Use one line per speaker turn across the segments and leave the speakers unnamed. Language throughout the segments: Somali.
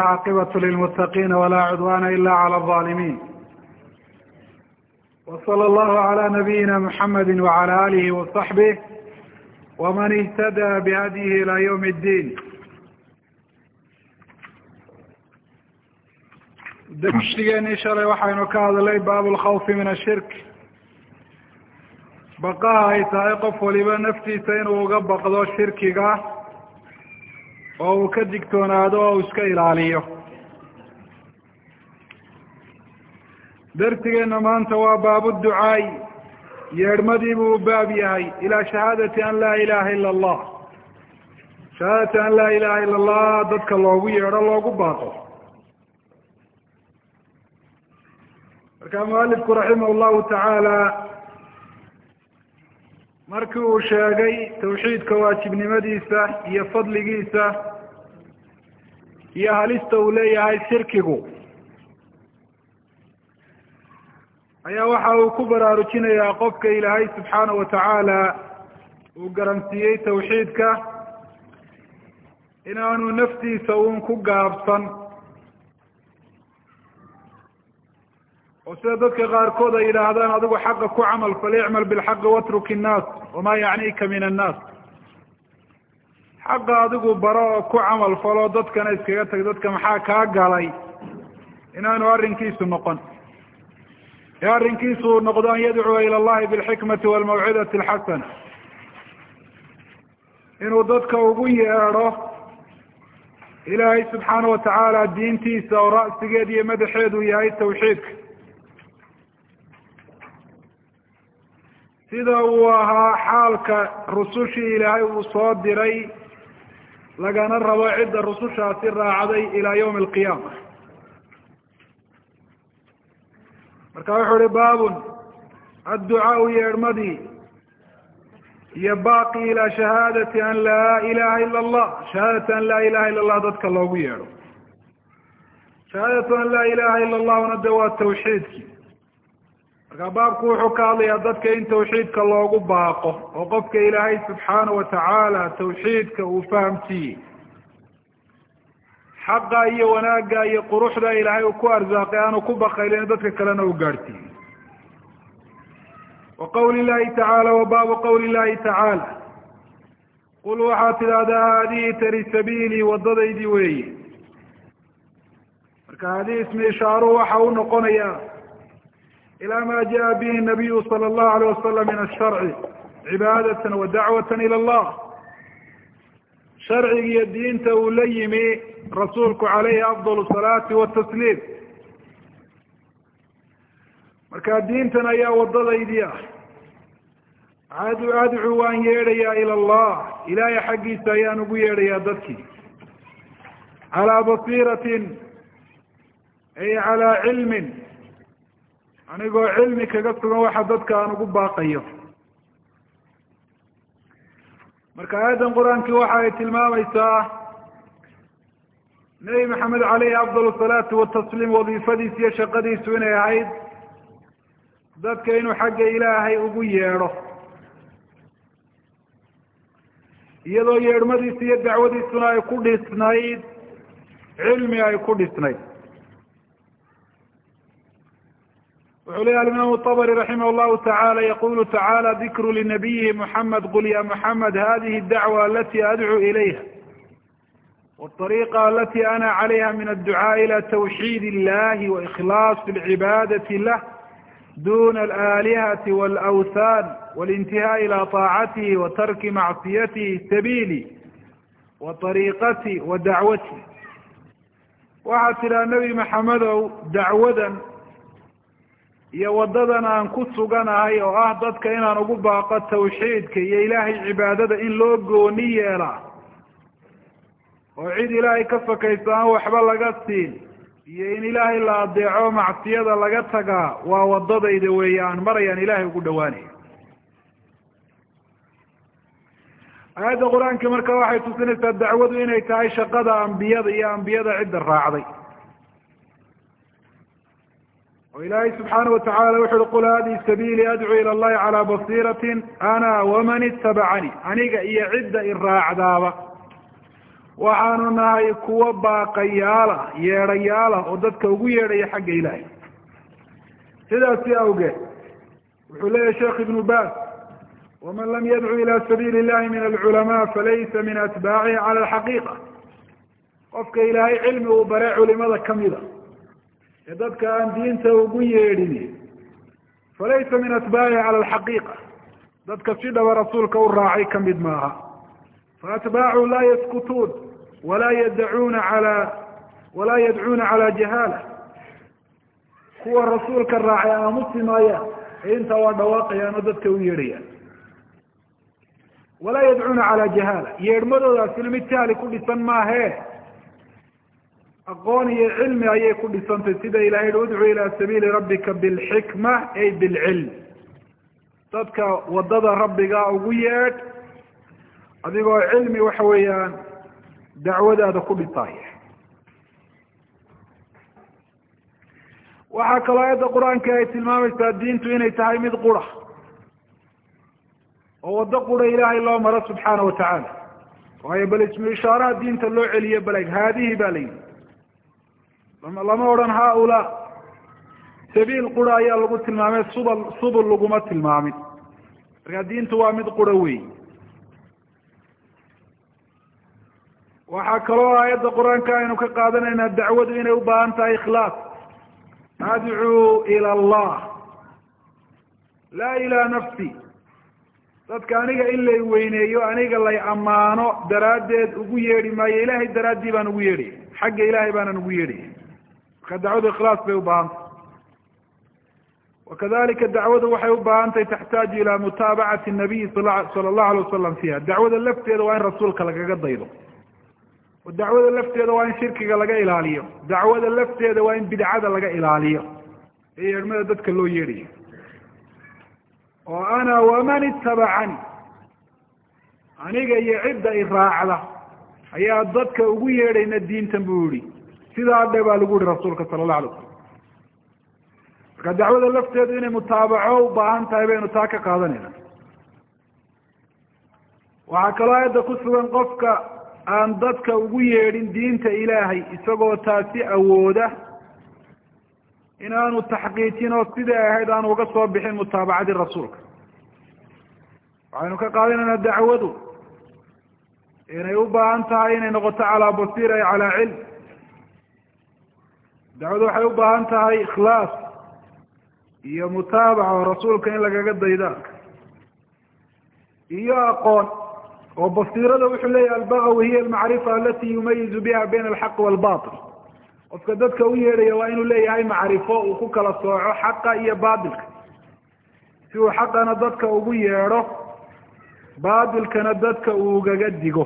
caaqibaة lilmutaqiina walaa cudwaana ila clى الظalimin wslى اllahu عlى nabiyina mxamedi wعalى alihi وصaxbih wman اhtadى bhadyihi ilى ywm اddin darsigeenii shalay waxaynu ka hadlay baab اlkhawfi min ashirk baqaha ay tahay qof waliba naftiisa inuu uga baqdo shirkiga oo uu ka digtoonaado oo uu iska ilaaliyo. Darsigeena maanta waa baabu ducaay. Yeedhmadii buu baab yahay. Ilaa shahaadati an laa ilaha ila allah. Shahaadati an laa ilaha ila allah dadka loogu yeedho loogu baaqo. Marka mualifku raximah llahu tacaala markii uu sheegay tawxiidka waajibnimadiisa iyo fadligiisa iyo halista uu leeyahay shirkigu ayaa waxa uu ku baraarujinayaa qofka ilaahay subxaana wa tacaala uu garansiiyey tawxiidka inaanu naftiisa uun ku gaabsan oo sida dadka qaarkood ay yidhaahdaan adigu xaqa ku camal fal icmal bilxaqi watruk innaas wamaa yacnika min annaas. Xaqa adigu baro oo ku camal falo dadkana iskaga tag dadka maxaa kaa galay? Inaanu arrinkiisu noqon. Ee arrinkiisu uu noqdo an yadcuwa ila allahi bilxikmati walmawcidati alxasana. Inuu dadka ugu yeedho ilaahay subxaana wa tacaala diintiisa oo ra'sigeed iyo madaxeedu yahay tawxiidka sida uu ahaa xaalka rusushii ilaahay uu soo diray lagana rabo cidda rusushaasi raacday ilaa yawmi alqiyaama marka wuxuu uhi baabun adducaau yeedhmadii iyo baaqi ilaa shahaadati an laa ilaha ila allah shahaadati an laa ilaha ila allah dadka loogu yeedho. Shahaadatu an laa ilaha ila allahuna de waa tawxiidkii marka baabku wuxuu ka hadlayaa dadka in tawxiidka loogu baaqo oo qofka ilaahay subxaana wa tacaala tawxiidka uu fahamsiiyey. Xaqa iyo wanaagga iyo quruxda ilaahay uu ku arsaaqay aanu ku bakaylin dadka kalena uu gaadhsiiyey wa qawli llahi tacaala wa baabu qawli llahi tacaala. Qul waxaad tidhaahdaa haadihi tari sabiilii wadadaydii weeye. Marka haadihi ismi ishaaruhu waxa u noqonayaa ilaa ma jaءa bihi nabiyu salى اllahu alayه wasalam min asharci cibaadatan wa dacwata ilى allah sharciga iyo diinta uu la yimi rasuulku calayhi afdal salaati watasliim marka diintan ayaa wadadaydii ah ad adcu waan yeedhayaa ila allah ilaahay xaggiisa ayaan ugu yeedhayaa dadkii calaa basiiratin ay calaa cilmin anigoo cilmi kaga sugan waxa dadka aan ugu baaqayo. Marka aayaddan qur'aankii waxa ay tilmaamaysaa nebi maxamed caleyhi afdal salaatu watasliim wadiifadiis iyo shaqadiisu inay ahayd dadka inuu xagga ilaahay ugu yeedho. Iyadoo yeedhmadiisa iyo dacwadiisuna ay ku dhisnayd cilmi ay ku dhisnayd wuxuu leeya alimaamu طabri raximah llahu taعala yaqulu tacala dikru linabiyihi muxamed qul ya muxamed hadihi dacwa alati adcu ilayha wاطariqa alati ana calayha min adducaaء ila twxid illahi waikhlaas اlcibaadati lah duna alaalihati wاlawthan walintihaء ila طaacatihi watarki macsiyatihi sabili waطariiqati wa dacwati waxaad tidhaha nebi maxamedow dacwadan iyo waddadan aan ku suganahay oo ah dadka inaan ugu baaqo tawxiidka iyo ilaahay cibaadada in loo gooni yeelaa oo cid ilaahay ka fakayso aan waxba laga siin iyo in ilaahay la adeeco macsiyada laga tagaa waa waddadayda weeye aan marayaan ilaahay ugu dhawaanaya. Aayadda qur'aanka marka waxay tusinaysaa dacwadu inay tahay shaqada ambiyada iyo ambiyada cidda raacday oo ilaahay subxaana watacala wuxu uhi qul hadihi sabiili adcuu ila allahi calaa basiiratin ana waman itabacanii aniga iyo cidda i raacdaaba. Waxaanu nahay kuwo baaqayaala yeedhayaala oo dadka ugu yeedhaya xagga ilaahay. Sidaasi awgeed wuxuu leeyahy sheekh ibnu baas waman lam yadcu ila sabiili illahi min alculamaa falaysa min atbaacihi cala alxaqiiqa. Qofka ilaahay cilmi uu bare culimada kamida ee dadka aan diinta ugu yeedhin falaysa min atbaacihi cala alxaqiiqa. Dadka si dhaba rasuulka u raacay ka mid maaha. Faatbaacu laa yaskutuun walaa yadcuuna ala walaa yadcuuna cala jahaala. Kuwa rasuulka raacay aamusi maayaan intaa waa dhawaaqayaan oo dadka u yeedhayaan. Walaa yadcuuna cala jahaala. Yeedhmadoodaasina mid jahli ku dhisan maahe aqoon iyo cilmi ayay ku dhisantay sida ilahay hi udcu ila sabiili rabbika bilxikma ay bilcilm dadka waddada rabbiga ugu yeedh adigoo cilmi waxa weeyaan dacwadaada ku dhisaaya waxaa kaloo aayadda qur'aanka ay tilmaamaysaa diintu inay tahay mid qura oo waddo qura ilaahay loo maro subxaana watacaala waayo bal ismu ishaaraha diinta loo celiyo baleg haadihi ba la yidhi lama odhan haaulaa sabiil qura ayaa lagu tilmaamay subal subul laguma tilmaamin. Marka diintu waa mid qura wey waxaa kaloo aayadda qur'aanka aynu ka qaadanaynaa dacwadu inay u baahan tahay ikhlaas. Adcuu ila allah. Laa ilaa nafsi. Dadka aniga in lay weyneeyo aniga lay ammaano daraaddeed ugu yeedhi maayo ilaahay daraaddii baan ugu yeedhaya xagga ilaahay baanan ugu yeedhaya marka dacwadu ikhlaas bay u baahantay wakadalika dacwadu waxay u baahan tahay taxtaaju ilaa mutaabacati nabiyi sala allahu alay wasalam fiiha. Dacwada lafteeda waa in rasuulka lagaga daydo. Oo dacwada lafteeda waa in shirkiga laga ilaaliyo. Dacwada lafteeda waa in bidcada laga ilaaliyo. Ee yeedhmada dadka loo yeedhayo oo ana waman itabacani aniga iyo cidda i raacda. Ayaa dadka ugu yeedhayna diintan buu yihi sidaa dhe baa lagu yihi rasuulka sala allahu alay slam marka dacwada lafteedu inay mutaabaco u baahan tahay baynu taa ka qaadanayna. Waxaa kaloo aayadda ku sugan qofka aan dadka ugu yeedhin diinta ilaahay isagoo taasi awooda in aanu taxqiijin oo sidai ahayd aanu uga soo bixin mutaabacadii rasuulka. Waxaynu ka qaadanaynaa dacwadu inay u baahan tahay inay noqoto calaa basiira ay calaa cilm dacwadu waxay u baahan tahay ikhlaas iyo mutaabaca oo rasuulka in lagaga dayda iyo aqoon oo basiirada wuxuu leeyahy albagawi hiya almacrifa alati yumayizu biha bayna alxaqi walbatil qofka dadka u yeedhaya waa inuu leeyahay macrifo uu ku kala sooco xaqa iyo baatilka si uu xaqana dadka ugu yeedho baatilkana dadka uu ugaga digo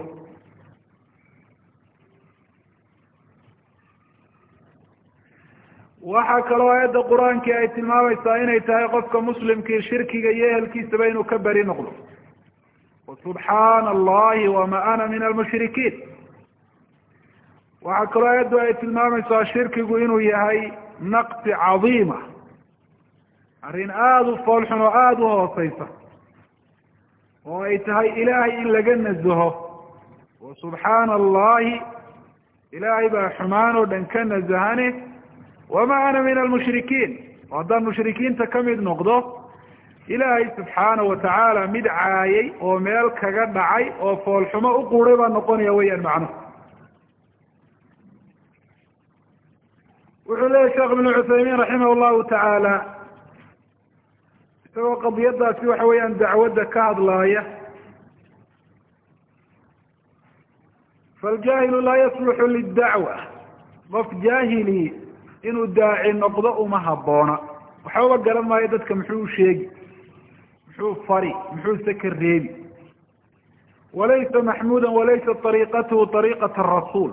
waxaa kaloo aayadda qur'aankii ay tilmaamaysaa inay tahay qofka muslimkii shirkiga iyo ehelkiisaba inuu ka beri noqdo. Subxaana allahi wama ana min almushrikiin waxaa kaloo aayaddu ay tilmaamaysaa shirkigu inuu yahay naqsi cadiima. Arrin aada u foolxun oo aada u hooseysa oo ay tahay ilaahay in laga nasaho. Wa subxaana allahi ilaahay baa xumaan oo dhan ka nasahane wama ana min almushrikiin oo haddaan mushrikiinta ka mid noqdo ilaahay subxaana watacaala mid caayay oo meel kaga dhacay oo foolxumo u quuray baa noqonaya weyaan macnuhu wuxuu leeyahy sheekh ibnu cuthaymiin raximah llahu tacaala isagoo qadiyadaasi waxa weeyaan dacwadda ka hadlaaya faljaahilu laa yasluxu lidacwa qof jaahili inuu daaci noqdo uma habboona waxbaba garan maayo dadka muxuu u sheegi muxuu fari muxuuse ka reebi. Walaysa maxmuuda walaysa ariiqatuhu ariiqata rasuul.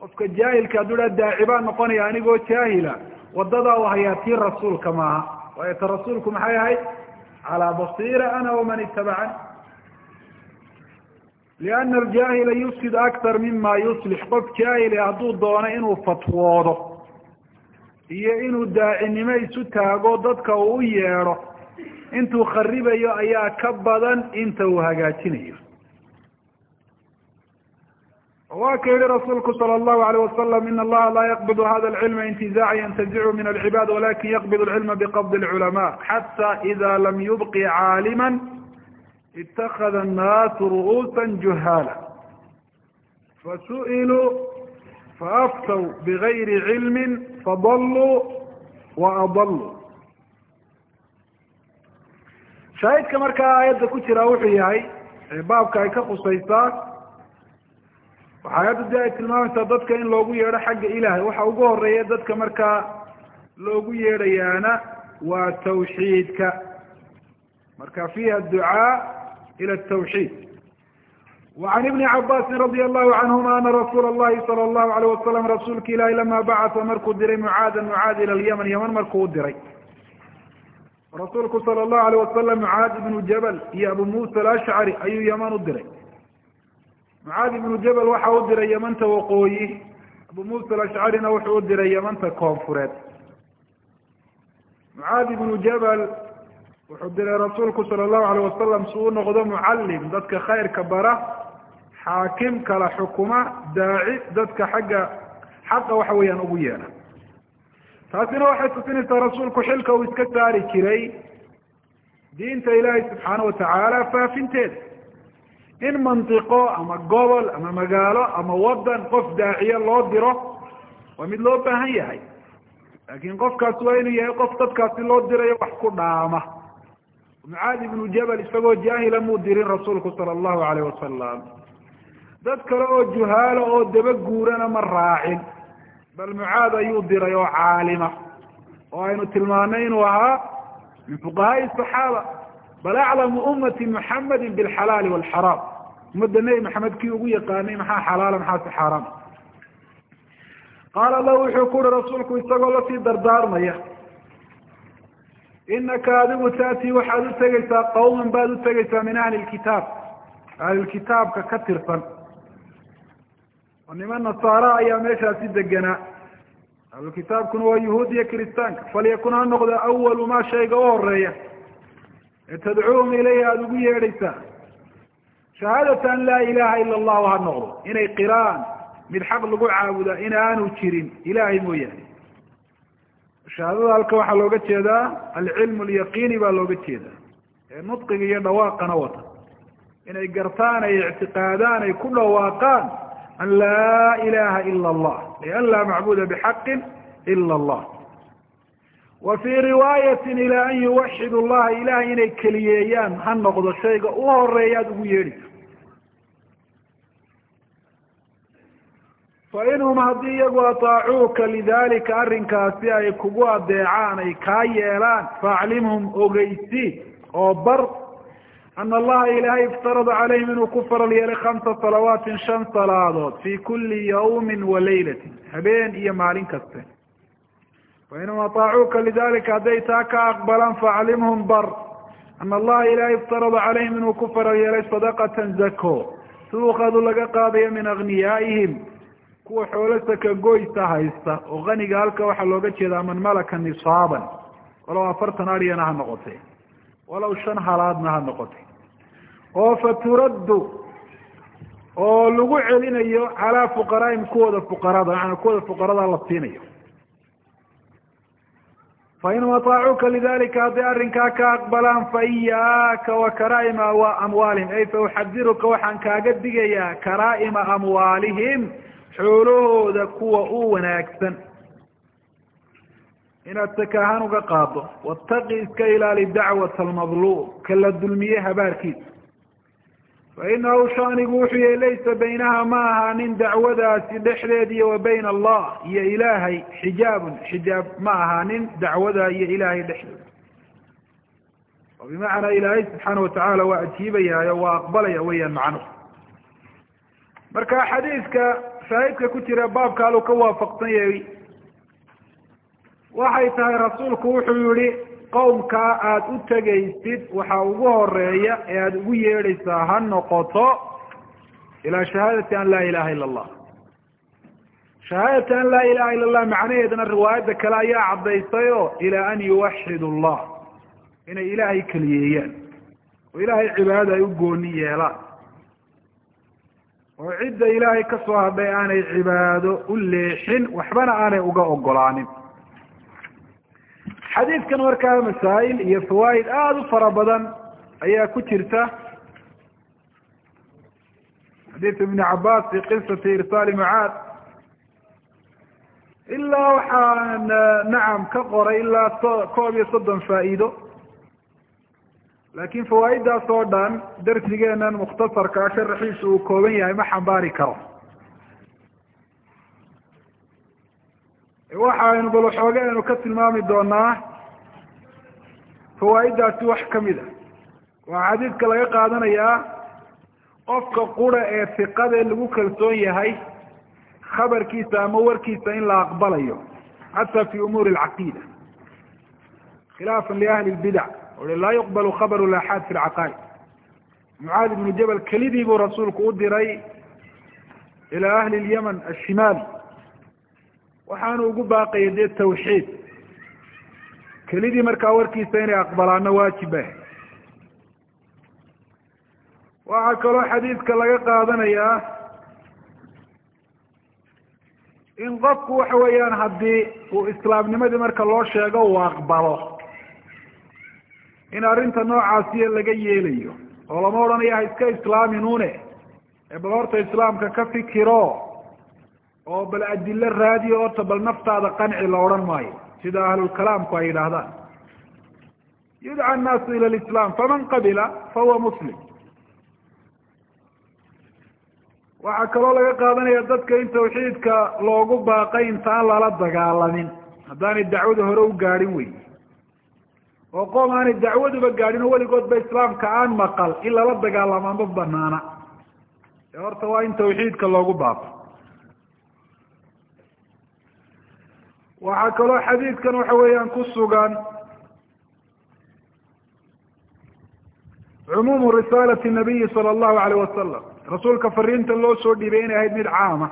Qofka jaahilka hadduu dhaa daaci baa noqonaya anigoo jaahila wadadaa u hayaa tii rasuulka maaha. Waayo ta rasuulku maxay ahayd? Calaa basiira ana waman itabacani liana aljaahila yufsid aktar mima yuslix qof jaahili hadduu doono inuu fatwoodo iyo inuu daacinimo isu taago dadka uu u yeedho intuu kharibayo ayaa ka badan inta uu hagaajinayo. Waa ka yihi rasuulku sala allahu alayh wasalam in allaha laa yaqbidu hada alcilma intizaca yantazicu min alcibaad walakin yaqbid alcilma biqabdi alculamaa xata ida lam yubqi caalima itakada annaasu ru'uusa juhaala. Fasu'iluu faaftaw bigayri cilmi fadaluu waadaluu shaahidka markaa aayadda ku jira wuxuu yahay baabka ay ka khusaysaa waxa ayadda de ay tilmaamaysaa dadka in loogu yeedho xagga ilaahay waxa ugu horreeya dadka markaa loogu yeedhayaana waa tawxiidka marka fiiha ducaa ila tawxiid wacan ibni cabaasin radia allahu canhuma ana rasuula allahi sala allahu alayh wasalam rasuulka ilahi lama bacata markuu diray mucaada mucaad ila lyaman yaman markuu u diray rasuulku sala allahu alayh wasalam mucaad ibnu jabal iyo abu muusa alashcari ayuu yaman u diray mucaad ibnu jabal waxa u diray yamanta waqooyi abu muusa alashcarina wuxuu u diray yamanta koonfureed mucaad ibnu jabal wuxuu diray rasuulku sala allahu alayh wasalam si u noqdo mucallim dadka khayrka bara xaakim kala xukuma daaci dadka xagga xaqa waxa weeyaan ugu yeedha taasina waxay tusinaysaa rasuulku xilka uu iska saari jiray diinta ilaahay subxaana watacaala faafinteeda. In mantiqo ama gobol ama magaalo ama wadan qof daaciye loo diro waa mid loo baahan yahay. Laakiin qofkaas waa inuu yahay qof dadkaasi loo dirayo wax ku dhaama. Mucaad ibnu jabal isagoo jaahila muu dirin rasuulku sala allahu alayh wasalam dad kale oo juhaalo oo daba guurana ma raacin. Bal mucaad ayuu diray oo caalima. Oo aynu tilmaanay inuu ahaa min fuqahaai saxaaba bal aclamu ummati muxamadi bilxalaali walxaraam ummadda nebi maxamed kii ugu yaqaanay maxaa xalaala maxaase xaaraam qaala lahu wuxuu ku uhi rasuulku isagoo la sii dardaarmaya inaka adigu taatii waxaad u tegeysaa qawman baad u tegeysaa min ahli lkitaab ahlilkitaabka ka tirsan oo niman nasaara ayaa meeshaasi deganaa ahlulkitaabkuna waa yuhuud iyo kiristaanka. Falyakun ha noqdo awalu maa shayga u horreeya ee tadcuuhum ilayhi aada ugu yeedhaysaa. Shahaadata an laa ilaha ila allahu ha noqdo. Inay qiraan. Mid xaq lagu caabudaa in aanu jirin. Ilahay mooyaane. Shahaadada halka waxaa looga jeedaa alcilmu alyaqiini baa looga jeedaa. Ee nudqiga iyo dhawaaqana wata. Inay gartaan ay ictiqaadaan ay ku dhawaaqaan an laa ilaha ila allah ay an laa macbuda bixaqin ila allah wa fii riwaayatin ilaa an yuwaxid llaha ilahay inay keliyeeyaan ha noqdo shayga u horreeya aada ugu yeedhayso fainhum haddii iyagu ataacuuka lidalika arrinkaasi ay kugu adeecaan ay kaa yeelaan faaclimhum ogeysi oo bar ana allaha ilaahay iftarada calayhim inuu ku faral yeelay khamsa salawaatin shan salaadood fi kuli yawmin wa laylatin habeen iyo maalin kaste fainhum ataacuuka lidalika hadday taa ka aqbalaan faaclimhum bar ana allaha ilaahay iftarada calayhim inuu ku faral yeelay sadaqatan zako tuuqadu laga qaadayo min agniyaa'ihim kuwa xoolo saka goysa haysta oo kaniga halka waxaa looga jeedaa man malaka nisaaban walow afartan aryana ha noqotay walow shan halaadna ha noqotay oo faturaddu oo lagu celinayo calaa fuqaraa'im kuwooda fuqarada macanaa kuwooda fuqarada la siinayo. Fainhum ataacuuka lidalika hadday arrinkaa ka aqbalaan fa iyaaka wa karaa'ima amwaalihim ay fa uxadiruka waxaan kaaga digayaa karaa'ima amwaalihim xoolahooda kuwa u wanaagsan. Inaad sakaahaan uga qaado wataqi iska ilaali dacwata almadluum ka la dulmiye habaarkiisa fa inahu shanigu wuxuu yahay laysa baynaha ma ahaanin dacwadaasi dhexdeed iyo wa bayna allah iyo ilaahay xijaabun xijaab ma ahaanin dacwada iyo ilaahay dhexdooda oo bimacnaa ilaahay subxaana watacaala waa ajiibayaayo waa aqbalaya weeyaan macnuhu marka xadiidka shaahidka ku jira baabka aluu ka waafaqsan yahay waxay tahay rasuulku wuxuu yihi qowmkaa aada u tegaysid waxa ugu horreeya ee aada ugu yeedhaysaa ha noqoto ilaa shahaadati an laa ilaha ila allah shahaadati an laa ilaha ila allah macnaheedna riwaayadda kale ayaa caddaysay oo ilaa an yuwaxidu allah inay ilaahay keliyeeyaan oo ilaahay cibaadada ay u gooni yeelaan. Oo cidda ilaahay ka soo hadhay aanay cibaado u leexin waxbana aanay uga ogolaanin xadiidkan markaa masaa'il iyo fawaa'id aada u fara badan ayaa ku jirta. Xadiid ibni cabaas fi qisati irsaali mucaad ilaa waxaan nacam ka qoray ilaa koob iyo soddon faa'iido. Laakiin fawaaiddaas oo dhan darsigeenan mukhtasarkaa sharaxiisu uu kooban yahay ma xambaari karo waxaynu bal waxooga aynu ka tilmaami doonaa fawaaiddaasi wax ka mid a waa xadiidka laga qaadanayaa qofka qura ee fiqada ee lagu kalsoon yahay khabarkiisa ama warkiisa in la aqbalayo xata fi umuuri alcaqiida. Khilaafan liahli lbidac ui laa yuqbalu khabaru laxaad fi lcaqaa'id mucaad ibnu jabal kelidii buu rasuulku u diray ilaa ahli lyaman ashimaali waxaanu ugu baaqaya dee tawxiid. Kelidii markaa warkiisa inay aqbalaano ah waxaa kaloo xadiidka laga qaadanayaa in qofku waxa weeyaan haddii uu islaamnimadii marka loo sheego uu aqbalo. In arrinta noocaasiya laga yeelayo. Oo lama odhanayo ha iska islaaminune. Ee bal horta islaamka ka fikiro oo bal adilo raadiyo horta bal naftaada qanci la odhan maayo. Sida ahlulkalaamku ay yidhaahdaan. Yudca annaasu ila lislaam faman qabila fahuwa muslim. Waxaa kaloo laga qaadanaya dadka in tawxiidka loogu baaqay intaan lala dagaalamin. Haddaanay dacwada hore u gaadhin wey oo qoom aanay dacwaduba gaadhin oo weligoodba islaamka aan maqal in lala dagaalama ma banaana ee horta waa in tawxiidka loogu baaqo waxaa kaloo xadiidkan waxa weeyaan ku sugan cumuumu risaalati nabiyi sala allahu alayh wasalam rasuulka fariinta loo soo dhiibay inay ahayd mid caama.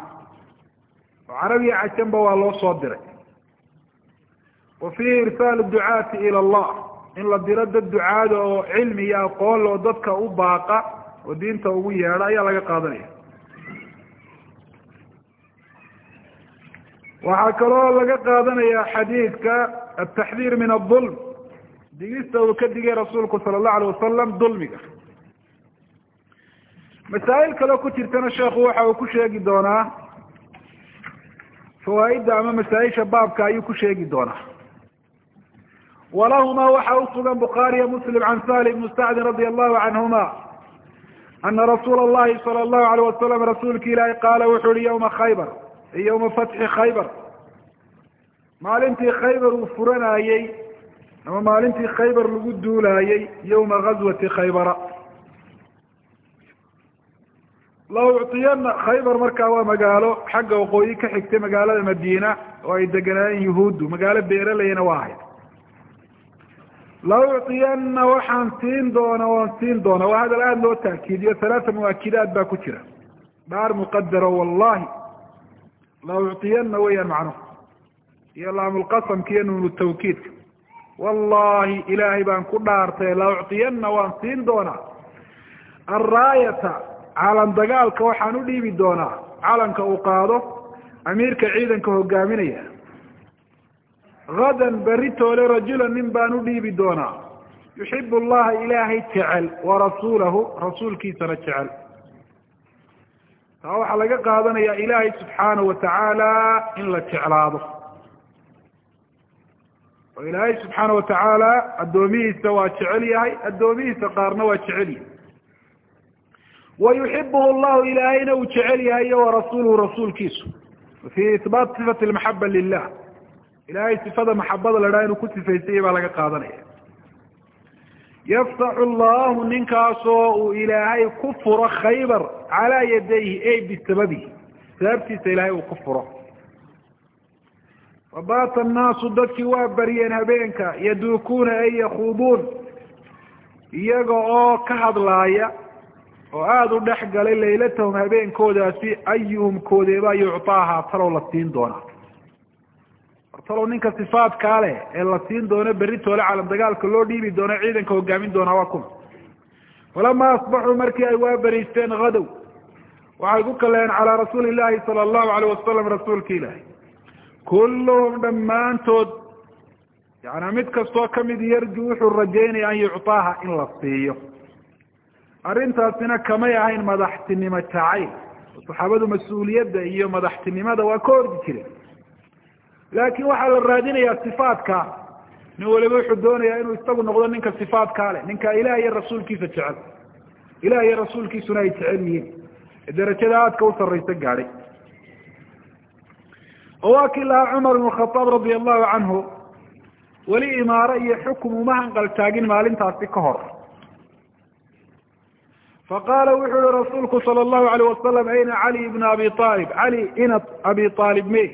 Oo carabiya cajanba waa loo soo diray. Wa fiihi irsaalu ducaati ila allah. In la diro dad ducaada oo cilmi iyo aqoon loo dadka u baaqa oo diinta ugu yeedha ayaa laga qaadanaya waxaa kaloo laga qaadanaya xadiidka ataxdiir min adulm digista uu ka digay rasuulku sala allahu alayh wasalam dulmiga. Masaa'il kaloo ku jirtana sheekhu waxa uu ku sheegi doonaa fawaaidda ama masaa-isha baabka ayuu ku sheegi doonaa. Walahuma waxa usugan bukhaariya muslim can sahli ibnu sacdin radia allahu canhuma ana rasuula allahi sala allahu alayh wasalam rasuulka ilaahi qaala wuxuu yihi yawma khaybar yawma fatxi khaybar. Maalintii khaybar uu furanayey ama maalintii khaybar lagu duulaayey yawma gazwati khaybara. La ucطiyana khaybar markaa waa magaalo xagga waqooyi ka xigtay magaalada madiina oo ay deganaayeen yuhuuddu magaalo beeraleyna waa ahayd. La ucطiyana waxaan siin doona waan siin doona waa hadal aada loo taakiidiyo halaata muakidaad baa ku jira. Dhaar muqadaro wallahi la ucطiyana weeyaan macnuhu iyo laamulqasamka iyo nuunu tawkiidka wallahi ilaahay baan ku dhaartay la ucطiyana waan siin doonaa. Alraayata calan dagaalka waxaan u dhiibi doonaa. Calanka uu qaado amiirka ciidanka hogaaminaya hadan beritoole rajulan nin baan u dhiibi doonaa. Yuxibu allaha ilaahay jecel warasuulahu rasuulkiisana jecel taa waxaa laga qaadanaya ilaahay subxaanahu watacaala in la jeclaado. Oo ilaahay subxaana watacaala addoomihiisa waa jecel yahay addoomihiisa qaarna waa jecel yahay. Wayuxibuhu llahu ilaahayna uu jecel yahay warasuuluhu rasuulkiisu. Fi ihbaat sifati lmaxaba lilah ilahay sifada maxabada la dhaha inuu ku sifaysayay baa laga qaadanaya yaftaxu llahu ninkaasoo uu ilaahay ku furo khaybar calaa yadayhi ey bisababihi sababtiisa ilaahay uu ku furo fabaata annaasu dadkii waa baryeen habeenka yaduukuuna ay yakhuuduun iyaga oo ka hadlaaya oo aada u dhex galay laylatahum habeenkoodaasi ayuhum koodeebaa yuctaaha talow la siin doonaa talow ninka sifaadkaa leh ee la siin doono beritoole calam dagaalka loo dhiibi doono ciidanka hogaamin doonaa waa kuma falamaa asbaxuu markii ay waa beriisteen hadow waxay ku kaleen calaa rasuuli illaahi sala allahu alayh wasalam rasuulka ilaahi kulluhum dhammaantood yaana mid kastoo ka mid yarju wuxuu rajaynaya an yucطaaha in la siiyo. Arrintaasina kamay ahayn madaxtinimo jacayl saxaabadu mas'uuliyadda iyo madaxtinimada waa ka ordi jireen laakiin waxaa la raadinayaa sifaadka nin waliba wuxuu doonayaa inuu isagu noqdo ninka sifaadkaa leh ninka ilaah iyo rasuulkiisa jecel. Ilaah iyo rasuulkiisuna ay jecel yihiin. Darajada aadka u sarraysa gaadhay. Oo waa kii lahaa cumar ibn khadaab radia allahu canhu weli imaaro iyo xukum uma hanqaltaagin maalintaasi ka hor. Faqaala wuxuu yihi rasuulku sala allahu alayh wasalam ayna cali ibna abi aalib cali ina abi aalib me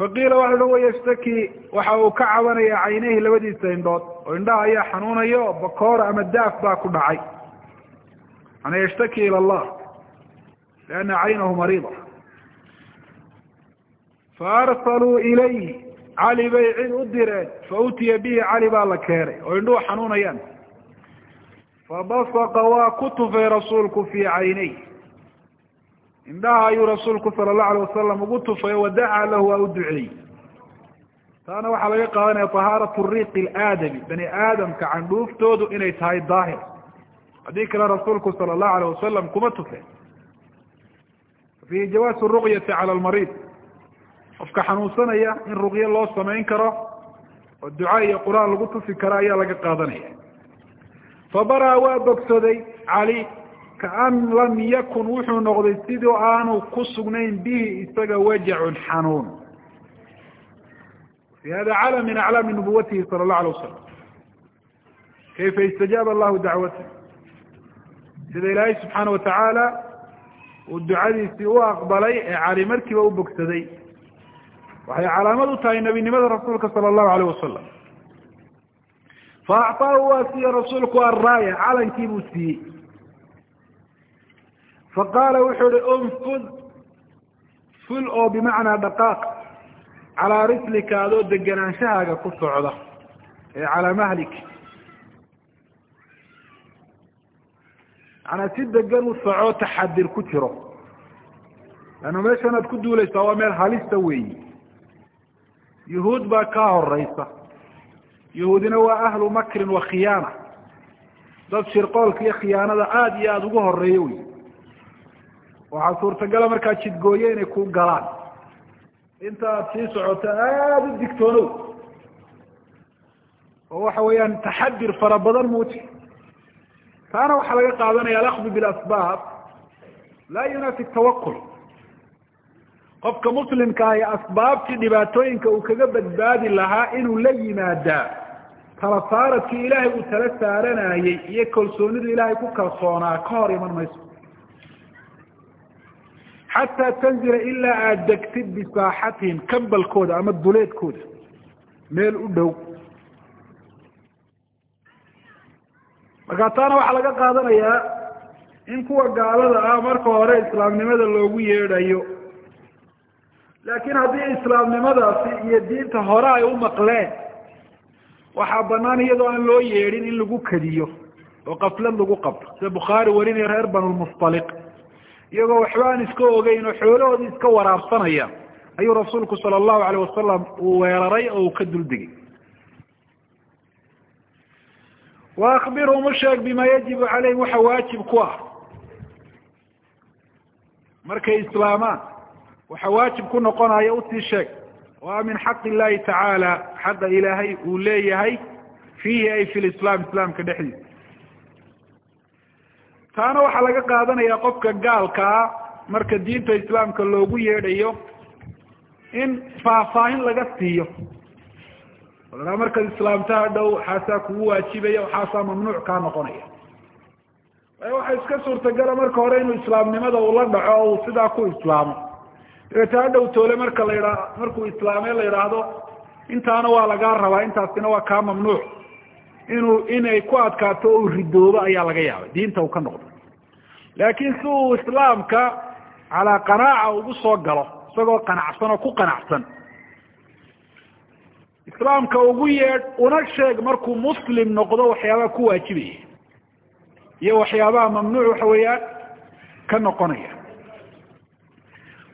faqiila waxa uhi wayashtaki waxa uu ka cabanaya caynayhi labadiisa indhood oo indhaha ayaa xanuunaya oo bakoora ama daaf baa ku dhacay. Ana yashtaki ila allah liana caynahu mariida faarsaluu ilayhi cali bay cid u direen fautiya bihi cali baa la keenay oo indhuhu xanuunayaan. Fabasaqa waa ku tufay rasuulku fii caynay indhaha ayuu rasuulku sala allahu alayh wasalam ugu tufay wadacaa lahu waa u duceeyey. Taana waxaa laga qaadanaya tahaaratu riiqi alaadami bani aadamka candhuuftoodu inay tahay daahir. Haddii kale rasuulku sala allahu alayh wasalam kuma tufeen fiihi jawaasu ruqyati cala almariid. Qofka xanuunsanaya in ruqyo loo samayn karo oo duca iyo qur'aan lagu tufi karo ayaa laga qaadanaya. Fabaraa waa bogsaday cali kaan lam yakun wuxuu noqday sidii aanu ku sugnayn bihi isaga wajacun xanuun. Fi hada calam min aclaami nubuwatihi sala allahu alay wasalam kayfa istajaaba allahu dacwata? Sida ilaahay subxaana watacaala uu ducadiisii u aqbalay ee cali markiiba u bogsaday. Waxay calaamad u tahay nebinimada rasuulka sala allahu alayh wasalam faacطaahu waa siiye rasuulku arraaya calankii buu siiyey faqaala wuxuu ihi unfud. Ful oo bimacnaa dhaqaaq. Calaa rislika adoo degenaanshahaaga ku socda ee calaa mahlik. Manaa si degan u soco taxadir ku jiro. Leanna meeshan aad ku duulaysaa waa meel halista weeyi. Yuhuud baa kaa horeysa yahuudina waa ahlu makrin wa khiyaana. Dad shirqoolka iyo khiyaanada aada iyo aada ugu horeeyo wey waxaa suurtagala markaa jidgooye inay ku galaan. Inta aad sii socoto aada u digtoonow. Oo waxa weeyaan taxadir fara badan muuji taana waxaa laga qaadanaya alakdu bilasbaab. Laa yunafi tawakul qofka muslimka ahi asbaabtii dhibaatooyinka uu kaga badbaadi lahaa inuu la yimaadaa. Tala saaradkii ilaahay uu tala saaranayey iyo kalsoonidu ilaahay ku kalsoonaa ka hor iman mayso xataa tanzila ilaa aada degtid bisaaxatihim kambalkooda ama duleedkooda meel u dhow markaa taana waxaa laga qaadanayaa in kuwa gaalada ah marka hore islaamnimada loogu yeedhayo laakiin haddii islaamnimadaasi iyo diinta hore ay u maqleen waxaa banaan iyadoo aan loo yeedhin in lagu kadiyo oo kaflad lagu qabto sida bukhaari warinaya reer banulmustaliq iyagoo waxba aan iska ogeyn oo xoolahoodii iska waraabsanaya ayuu rasuulku sala allahu alayh wasalam uu weeraray oo uu ka duldegay. Wa akbirhum u sheeg bima yajibu caleyhim waxa waajib ku ah. Markay islaamaan waxa waajib ku noqonaya u sii sheeg waa min xaq illahi tacaala xaqa ilaahay uu leeyahay fiihi ay fi lislaam islaamka dhexdiisa taana waxaa laga qaadanaya qofka gaalkaa marka diinta islaamka loogu yeedhayo in faahfaahin laga siiyo. A markaad islaamtaha dhow waxaasaa kugu waajibaya waxaasaa mamnuuc kaa noqonaya. Waayo waxaa iska suurtagala marka hore inuu islaamnimada ula dhaco o uu sidaa ku islaamo. Dabeeta hadhow toole marka la yidhaa markuu islaame la yidhaahdo intaana waa lagaa rabaa intaasina waa kaa mamnuuc. Inuu inay ku adkaato o ridoobo ayaa laga yaabay diinta uu ka noqdo laakiin si uu islaamka calaa qanaaca ugu soo galo isagoo qanacsan oo ku qanacsan. Islaamka ugu yeedh una sheeg markuu muslim noqdo waxyaabaha ku waajibaya iyo waxyaabaha mamnuuc waxa weeyaan ka noqonaya.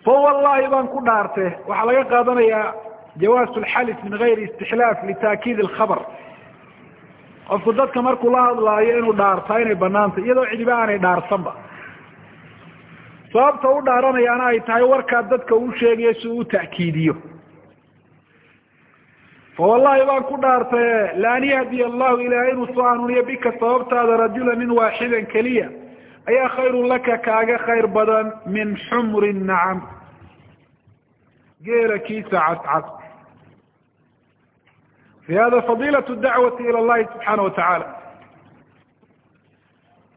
Fa wallahi baan ku dhaarte waxaa laga qaadanayaa jawaaz lxalif min gayri istixlaaf litaakiid alkhabar qofku dadka markuu la hadlaayo inuu dhaartaa inay banaantay iyadoo cidiba aanay dhaarsanba. Sababta u dhaaranayaana ay tahay warkaa dadka uu sheegayo si uu uta'kiidiyo fa wallahi baan ku dhaartaye laan yahdiya allahu ilaahay inuu soo hanuuniyo bika sababtaada rajula nin waaxidan keliya ayaa khayrun laka kaaga khayr badan min xumri nacam. Geela kiisa cascas fi hada fadilaة dacwati ilى اllahi subxaana wa tacaala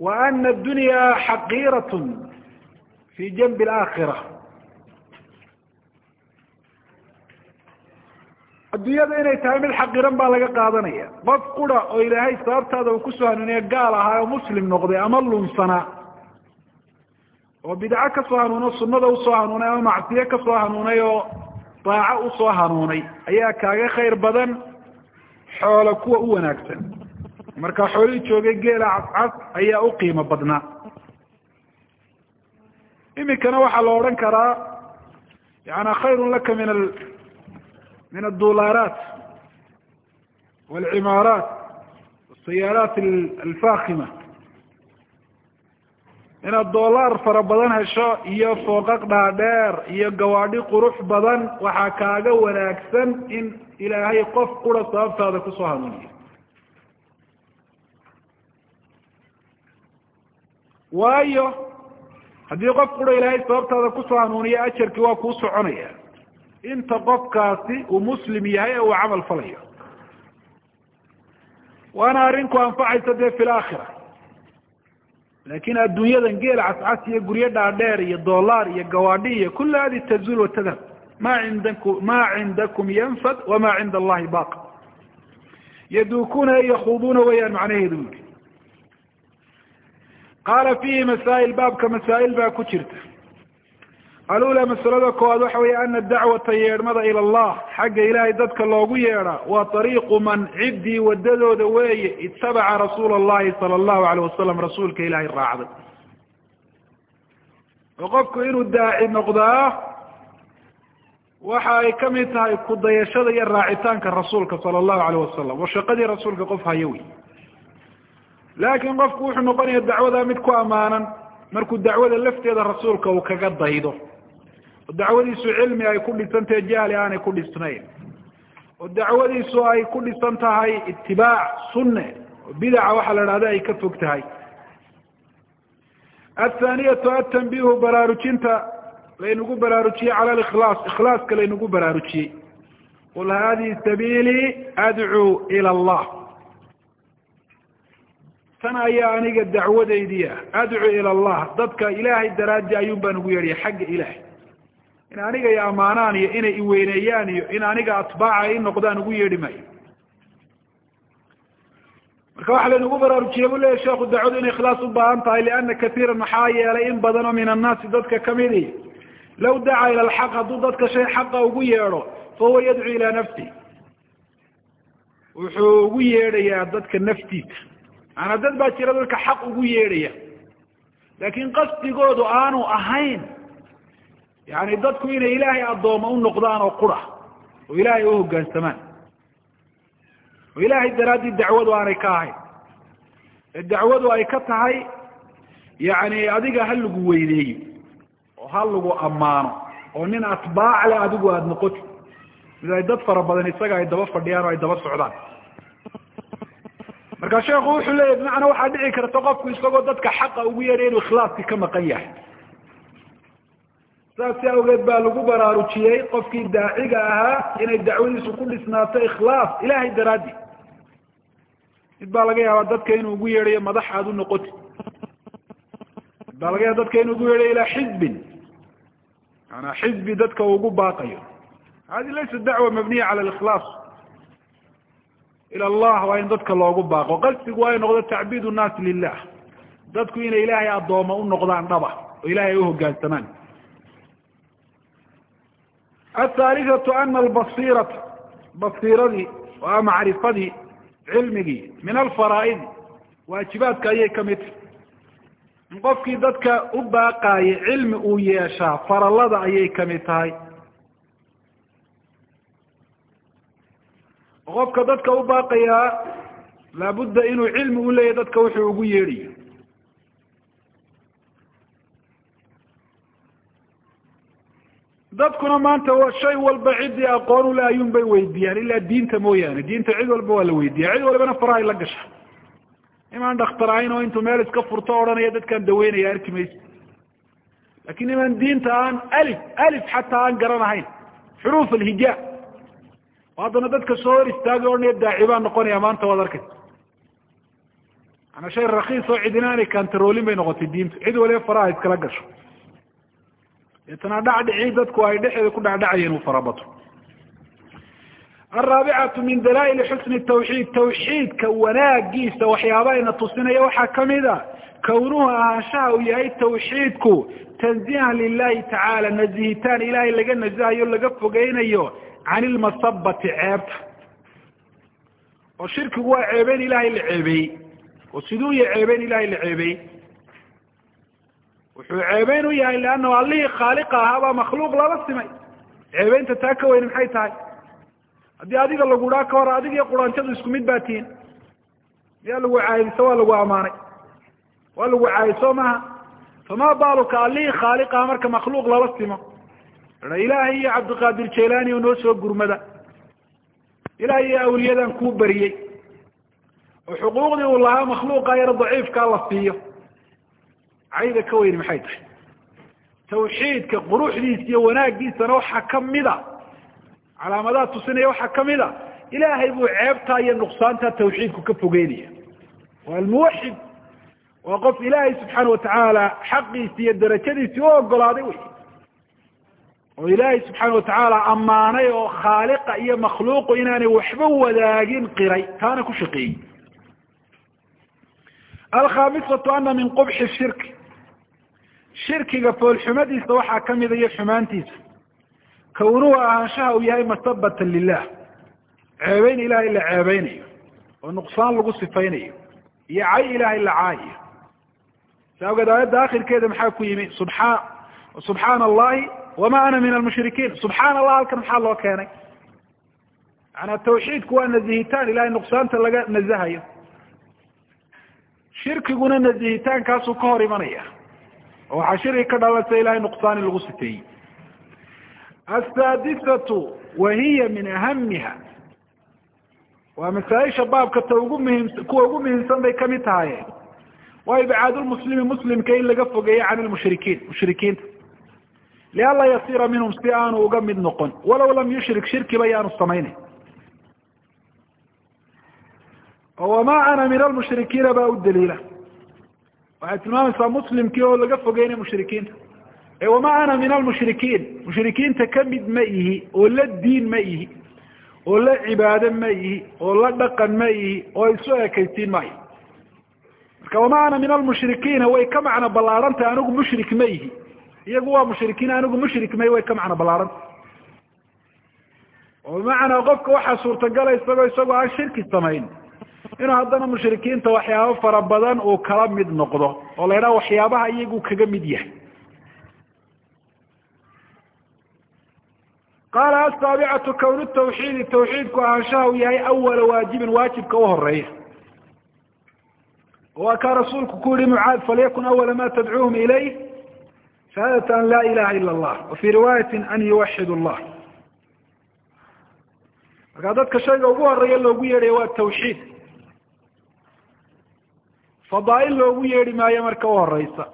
wa ana adunya xaqiiraة fi janbi اlaakhira adduunyada inay tahay mid xaqiran baa laga qaadanaya qof qura oo ilaahay sababtaada uu kusoo hanuuniye gaal ahaa oo muslim noqday ama lunsanaa oo bidco kasoo hanuuno sunada usoo hanuunay ama macsiye kasoo hanuunay oo daaco usoo hanuunay ayaa kaaga khayr badan xoola kuwa u wanaagsan. Marka xoolihii joogay geela cascas ayaa u qiimo badnaa imikana waxaa la odhan karaa yana khayrun laka min a min adulaaraat walcimaaraat wasayaaraat alfaakima inaad doolaar fara badan hesho iyo fooqaq dhaadheer iyo gawaadhi qurux badan waxaa kaaga wanaagsan in ilaahay qof qura sababtaada ku soo hanuuniyo. Waayo haddii qof qura ilaahay sababtaada ku soo hanuuniyo ajarkii waa kuu soconaya. Inta qofkaasi uu muslim yahay ee uu camal falayo. Waana arrinku anfacaysa dee fi laakhira laakin adduunyadan geel cascas iyo guryo dhaadheer iyo doolaar iyo gawaadhi iyo kul hadi tazul watadhab ma cindaku ma cindakum yanfad wama cinda allahi baq yaduukuna yakuuduuna weyaan macnaheedu yii qaala fiihi masaa'il baabka masaa'il baa ku jirta alula masalada koowaad waxa weeye ana dacwata yeedhmada ila allah xagga ilaahay dadka loogu yeedha waa ariiqu man ciddii wadadooda weeye itabaca rasuula allahi sala allahu alayh wasalam rasuulka ilaahay raacday. Oo qofku inuu daaci noqdaa waxa ay ka mid tahay kudayashada iyo raacitaanka rasuulka sala allahu alayh wasalam oo shaqadii rasuulka qof hayo wey laakiin qofku wuxuu noqonaya dacwada mid ku ammaanan markuu dacwada lafteeda rasuulka uu kaga daydo oo dacwadiisu cilmi ay ku dhisantahe jahli aanay ku dhisnayn oo dacwadiisu ay ku dhisan tahay itibaac sunne oo bidaca waxaa la dhahda ay ka fog tahay. Athaaniyatu atanbihu baraarujinta laynagu baraarujiyey cala alikhlaas ikhlaaska laynagu baraarujiyey qul hadihi sabiilii adcuu ila allah. Tan ayaa aniga dacwadaydiia adcuu ila allah. Dadka ilaahay daraadi ayuun baan ugu yeedhaya xagga ilahay in aniga i ammaanaan iyo inay iweyneeyaan iyo in aniga atbaaca i noqdaan ugu yeedhi maayo marka waxaa laynagu baraarujiyey bu leyahy sheekhu dacwadu inay ikhlaas u baahan tahay liana katiira maxaa yeelay in badan oo min annaasi dadka kamidi law dacaa ila alxaq hadduu dadka shay xaqa ugu yeedho fahuwa yadcuu ilaa nafsi. Wuxuu ugu yeedhayaa dadka naftiisa. Maanaa dad baa jira dadka xaq ugu yeedhaya. Laakin qasdigoodu aanu ahayn yani dadku inay ilaahay addooma u noqdaan oo qura oo ilaahay u hoggaansamaan oo ilaahay daraaddii dacwadu aanay ka ahayn. Ee dacwadu ay ka tahay yani adiga ha lagu weyneeyo oo ha lagu ammaano oo nin atbaac le adigu aada noqoti mid ay dad fara badan isaga ay daba fadhiyaan oo ay daba socdaan. Marka sheekhu wuxuu leeyahy bimacnaa waxaa dhici karta qofku isagoo dadka xaqa ugu yeedhay inuu ikhlaaskii ka maqan yahay saasi awgeed baa lagu baraarujiyey qofkii daaciga ahaa inay dacwadiisu ku dhisnaato ikhlaas ilahay daraaddi. Mid baa laga yaabaa dadka inuu ugu yeedhayo madax aad u noqoti. Mid baa laga yaaba dadka inuu ugu yeedhayo ilaa xizbin maanaa xizbi dadka ugu baaqayo. Hadi laysa dacwa mabniya cala alikhlaas. Ila allah waa in dadka loogu baaqo. Qasdigu waa in noqdo tacbiid nnaasi lilah dadku inay ilaahay addooma u noqdaan dhaba oo ilahay ay uhogaansamaan athaalithatu ana albasirata basiiradii waa macrifadii cilmigii min alfaraa'idi waajibaadka ayay ka mid tahy in qofkii dadka u baaqaayay cilmi uu yeeshaa farallada ayay ka mid tahay oo qofka dadka u baaqayaa laabudda inuu cilmi u leeyahy dadka wuxuu ugu yeedhayo dadkuna maanta shay walba ciddii aqoon ule ayuun bay weydiiyaan ilaa diinta mooyaane. Diinta cid walba waa la weydiiya cid walbana farahay la gasha. Imaan dhakhtar ahayn oo intuu meel iska furto odhanaya dadkaan daweynaya arki maysa laakiin imaan diinta aan alif alif xataa aan garanahayn xuruuf alhijaa. Oo haddana dadka soo hor istaagi odhanaya daaci baan noqonaya maanta waad arkaysa. Maanaa shay rakiis oo cidina aanay kantaroolin bay noqotay diintu. Cid waliba faraha iskala gasho deetana dhacdhicii dadku ay dhexeeda ku dhacdhacayeen uu farabato. Alraabicatu min dalaa'ili xusni tawxiid tawxiidka wanaagiisa waxyaabahayna tusinaya waxaa ka mid a kawnuhu ahaanshaha uu yahay tawxiidku tanzihan lilahi tacaala nazihitaan ilahay laga nazahayo laga fogeynayo can ilmasabati ceebta. Oo shirkigu waa ceebeen ilahay la ceebeeyey oo siduu ya ceebeen ilahay la ceebeeyey wuxuu ceebeyn u yahay leannahu allihii khaaliqa ahaabaa makhluuq lala simay. Ceebeynta taa ka weyni maxay tahay? Haddii adiga lagu dhaa ka hor adig iyo quraanjadu isku mid baa tihin miyaa lagu caayise waa lagu amaanay waa lagu caayiso maaha. Fama baaluka allihii khaaliqaha marka makhluuq lala simo. Ilaahay iyo cabdiqaadir jailani oo noo soo gurmada. Ilahay iyo awliyadan kuu beriyey oo xuquuqdii uu lahaa makhluuqa yar daciifkaa la siiyo cayda ka weyni maxay tahay? Tawxiidka quruxdiisa iyo wanaagiisana waxaa kamida calaamadaha tusinaya waxaa ka mid a ilaahay buu ceebtaa iyo nuqsaantaa tawxiidku ka fogeynaya. Waa almuwaxid waa qof ilaahay subxaana watacaala xaqiisi iyo darajadiisii u ogolaaday wey oo ilaahay subxaana watacaala ammaanay oo khaaliqa iyo makhluuqu inaanay waxba wadaagin qiray taana ku shaqeeyey. Alkhamisatu ana min qubxi shirki shirkiga foolxumadiisa waxaa kamida iyo xumaantiisa. Kawnuhu ahaanshaha uu yahay masabatan lilah ceebeyn ilahay la ceebeynayo oo nuqsaan lagu sifaynayo iyo cay ilahay la caayayo sa awgeed aayadda akhirkeeda maxaa ku yimi? Subaa subxaana allahi wama ana min almushrikiin subxaana allah halkan maxaa loo keenay? Maanaa tawxiidku waa nazihitaan ilahay nuqsaanta laga nazahayo shirkiguna nazihitaankaasuu ka hor imanaya waxaa shirki ka dhalansa ilahay nuqsaan in lagu sifeeyey asaadisatu wa hiya min ahamiha waa masaaisha baabka ta ugu muhiimsa kuwa ugu muhiimsan bay ka mid tahaye waa ibcaadulmuslimi muslimka in laga fogeeyo can lmushrikiin mushrikiinta. Lianla yasira minhum si aanu uga mid noqon walow lam yushrik shirkiba yaanu samaynayn oo wamaa ana min almushrikiina baa u daliila waxay tilmaamaysaa muslimkii oo laga fogeynay mushrikiinta. E wamaa ana min almushrikiin. Mushrikiinta ka mid ma ihi oo la diin ma ihi oo la cibaado ma ihi oo la dhaqan ma ihi oo isu ekaysiin maayo marka wamaa ana min almushrikiina way ka macno ballaarantay anigu mushrik ma ihi. Iyagu waa mushrikiin anigu mushrik may way ka macno ballaarantay oo bimacnaa qofka waxaa suurtagala isagoo isagoo aan shirki samayn inuu haddana mushrikiinta waxyaabo fara badan uu kala mid noqdo oo la yidhaha waxyaabaha iyagu kaga mid yahay. Qaala asaabicatu kownu tawxiidi tawxiidku ahaanshaha uu yahay awala waajibin waajibka u horreeya waa kaa rasuulku ku yihi mucaad falyakun awala ma tadcuuhum ilayh? Shahaadata an laa ilaha ila allah wa fii riwaayati an yuwaxid allah. Markaa dadka shayga ugu horreeya loogu yeedhaya waa tawxiid fadaail loogu yeedhi maayo marka u horeysa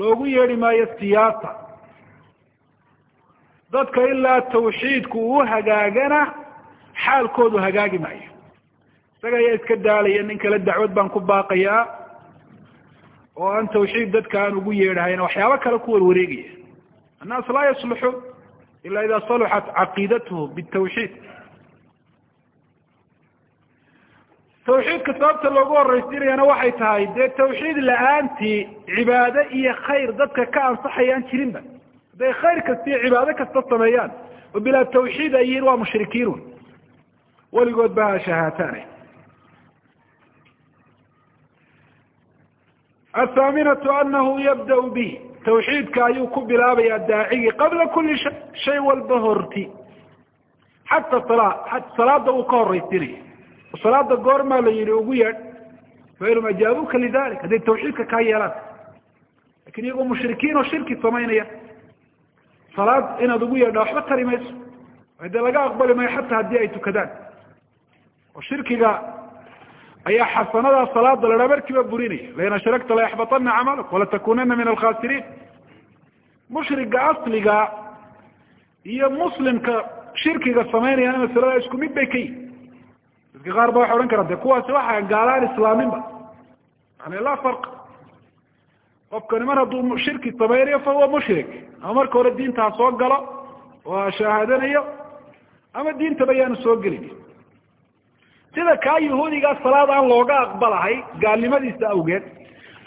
loogu yeedhi maayo siyaasa dadka ilaa tawxiidku uu hagaagana xaalkoodu hagaagi maayo. Isaga ayaa iska daalaya nin kale dacwad baan ku baaqayaa oo aan tawxiid dadka aan ugu yeedhahayn waxyaabo kale ku warwareegaya. Annaas laa yasluxuun ila ida saluxat caqiidatuhu bitawxiid tawxiidka sababta loogu horeysiinayana waxay tahay dee tawxiid la'aantii cibaado iyo khayr dadka ka ansaxayaan jirinba. Hadday khayr kasta iyo cibaado kasta sameeyaan oo bilaa tawxiid ay yihiin waa mushrikiinun weligood ba ha shahaataane athaaminatu anahu yabda'u bihi. Tawxiidka ayuu ku bilaabayaa daacigii qabla kuli shay shay walba horti. Xata salaa salaada uu ka horaysinaya salaada goormaa la yihi ugu yeedh fainhum ajaabuka lidalik hadday tawxiidka kaa yeelaan. Lakin iyagoo mushrikiin shirki samaynaya salaad inaad ugu yeedha waxba tari mayso dee laga aqbali maayo xataa haddii ay tukadaan. Oo shirkiga ayaa xasanadaa salaada ladhaa markiiba burinaya. Lain ashragta layaxbatana camalak walatakunana min alkhasiriin mushriga asliga iyo muslimka shirkiga samaynayana masalada isku mid bay ka yihiin dadka qaar ba waxay odhan karaa de kuwaasi waxa gaalaan islaaminba yani laa farq. Qofkani mar hadduu shirki samaynayo fa huwa mushrik. Ama marka hore diinta ha soo galo oo ha shahaadanayo ama diintaba yaanu soo gelin. Sida kaa yahuudigaa salaad aan looga aqbalahay gaalnimadiisa awgeed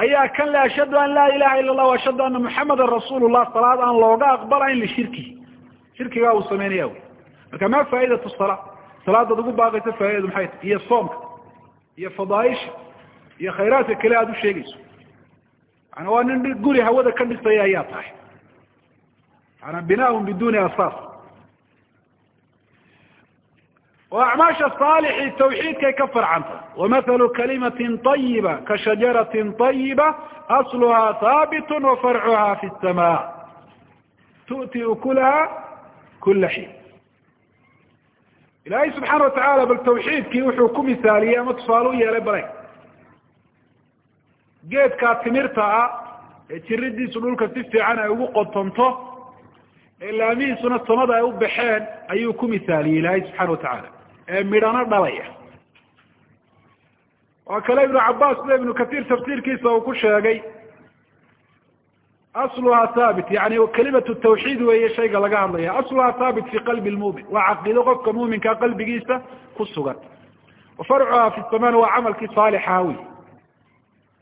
ayaa kan le ashhadu an laa ilaha ila allah ashhadu ana muxamadan rasuulullah salaad aan looga aqbalahayn lishirkihi shirkigaa uu samaynaya marka ma faaidatu salaa salaadaad ugu baaqaysa faaidadu maxay tahy iyo soomka iyo fadaaisha iyo khayraadka kale aada u sheegayso yani waa nin guri hawada ka dhisaya ayaa tahay maana binaaun biduni asaas oo acmaasha saalixi tawxiidkay ka farcanta wamahalu kalimatin طayiba ka shajaratin طayiba asluha haabit wafarcuha fi الsama tu'ti ukulaha kula xiin ilaahay subxaana watacaala bal tawxiidkii wuxuu ku misaaliyey ama tusaale u yeelay balay. Geedkaa timirta ah ee jiridiisu dhulka si fiican ay ugu qotonto ee laamihiisuna samada ay u baxeen ayuu ku misaaliyey ilaahay subxana watacaala ee midhano dhalaya. Waa kale ibnu cabaas sida ibnu katiir tafsiirkiisa uu ku sheegay asluha haabit yani kalimatu tawxiid weeye shayga laga hadlaya asluha haabit fi qalbi lmumin waa caqiido qofka muminka qalbigiisa ku sugan wa farcuha fi samaan waa camalkii saalixaha wey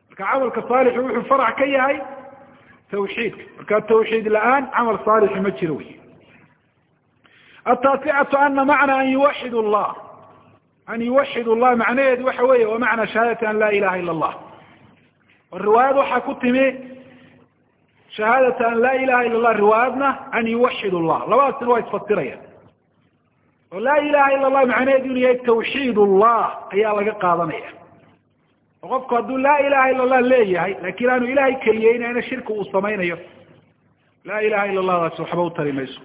marka camalka saalixu wuxuu farac ka yahay tawxiidka marka tawxiid la'aan camal saalixi ma jiro wey ataasicatu ana macna an yuwaxid llah an yuwaxid llah macnaheedu waxa weeye wa macna shahaadati an laa ilaha ila allah riwaayad waxaa ku timi shahaadata an laa ilaha ila allah riwaayadna an yuwaxid llah labadaasina waa isfasirayaan oo laa ilaha ila allah macnaheedu inuu yahay tawxiid llah ayaa laga qaadanaya. Oo qofku hadduu laa ilaha ila allah leeyahay laakiin aanu ilahay keliyeynayna shirki uu samaynayo laa ilaha ila llahdaasi waxba u tari mayso.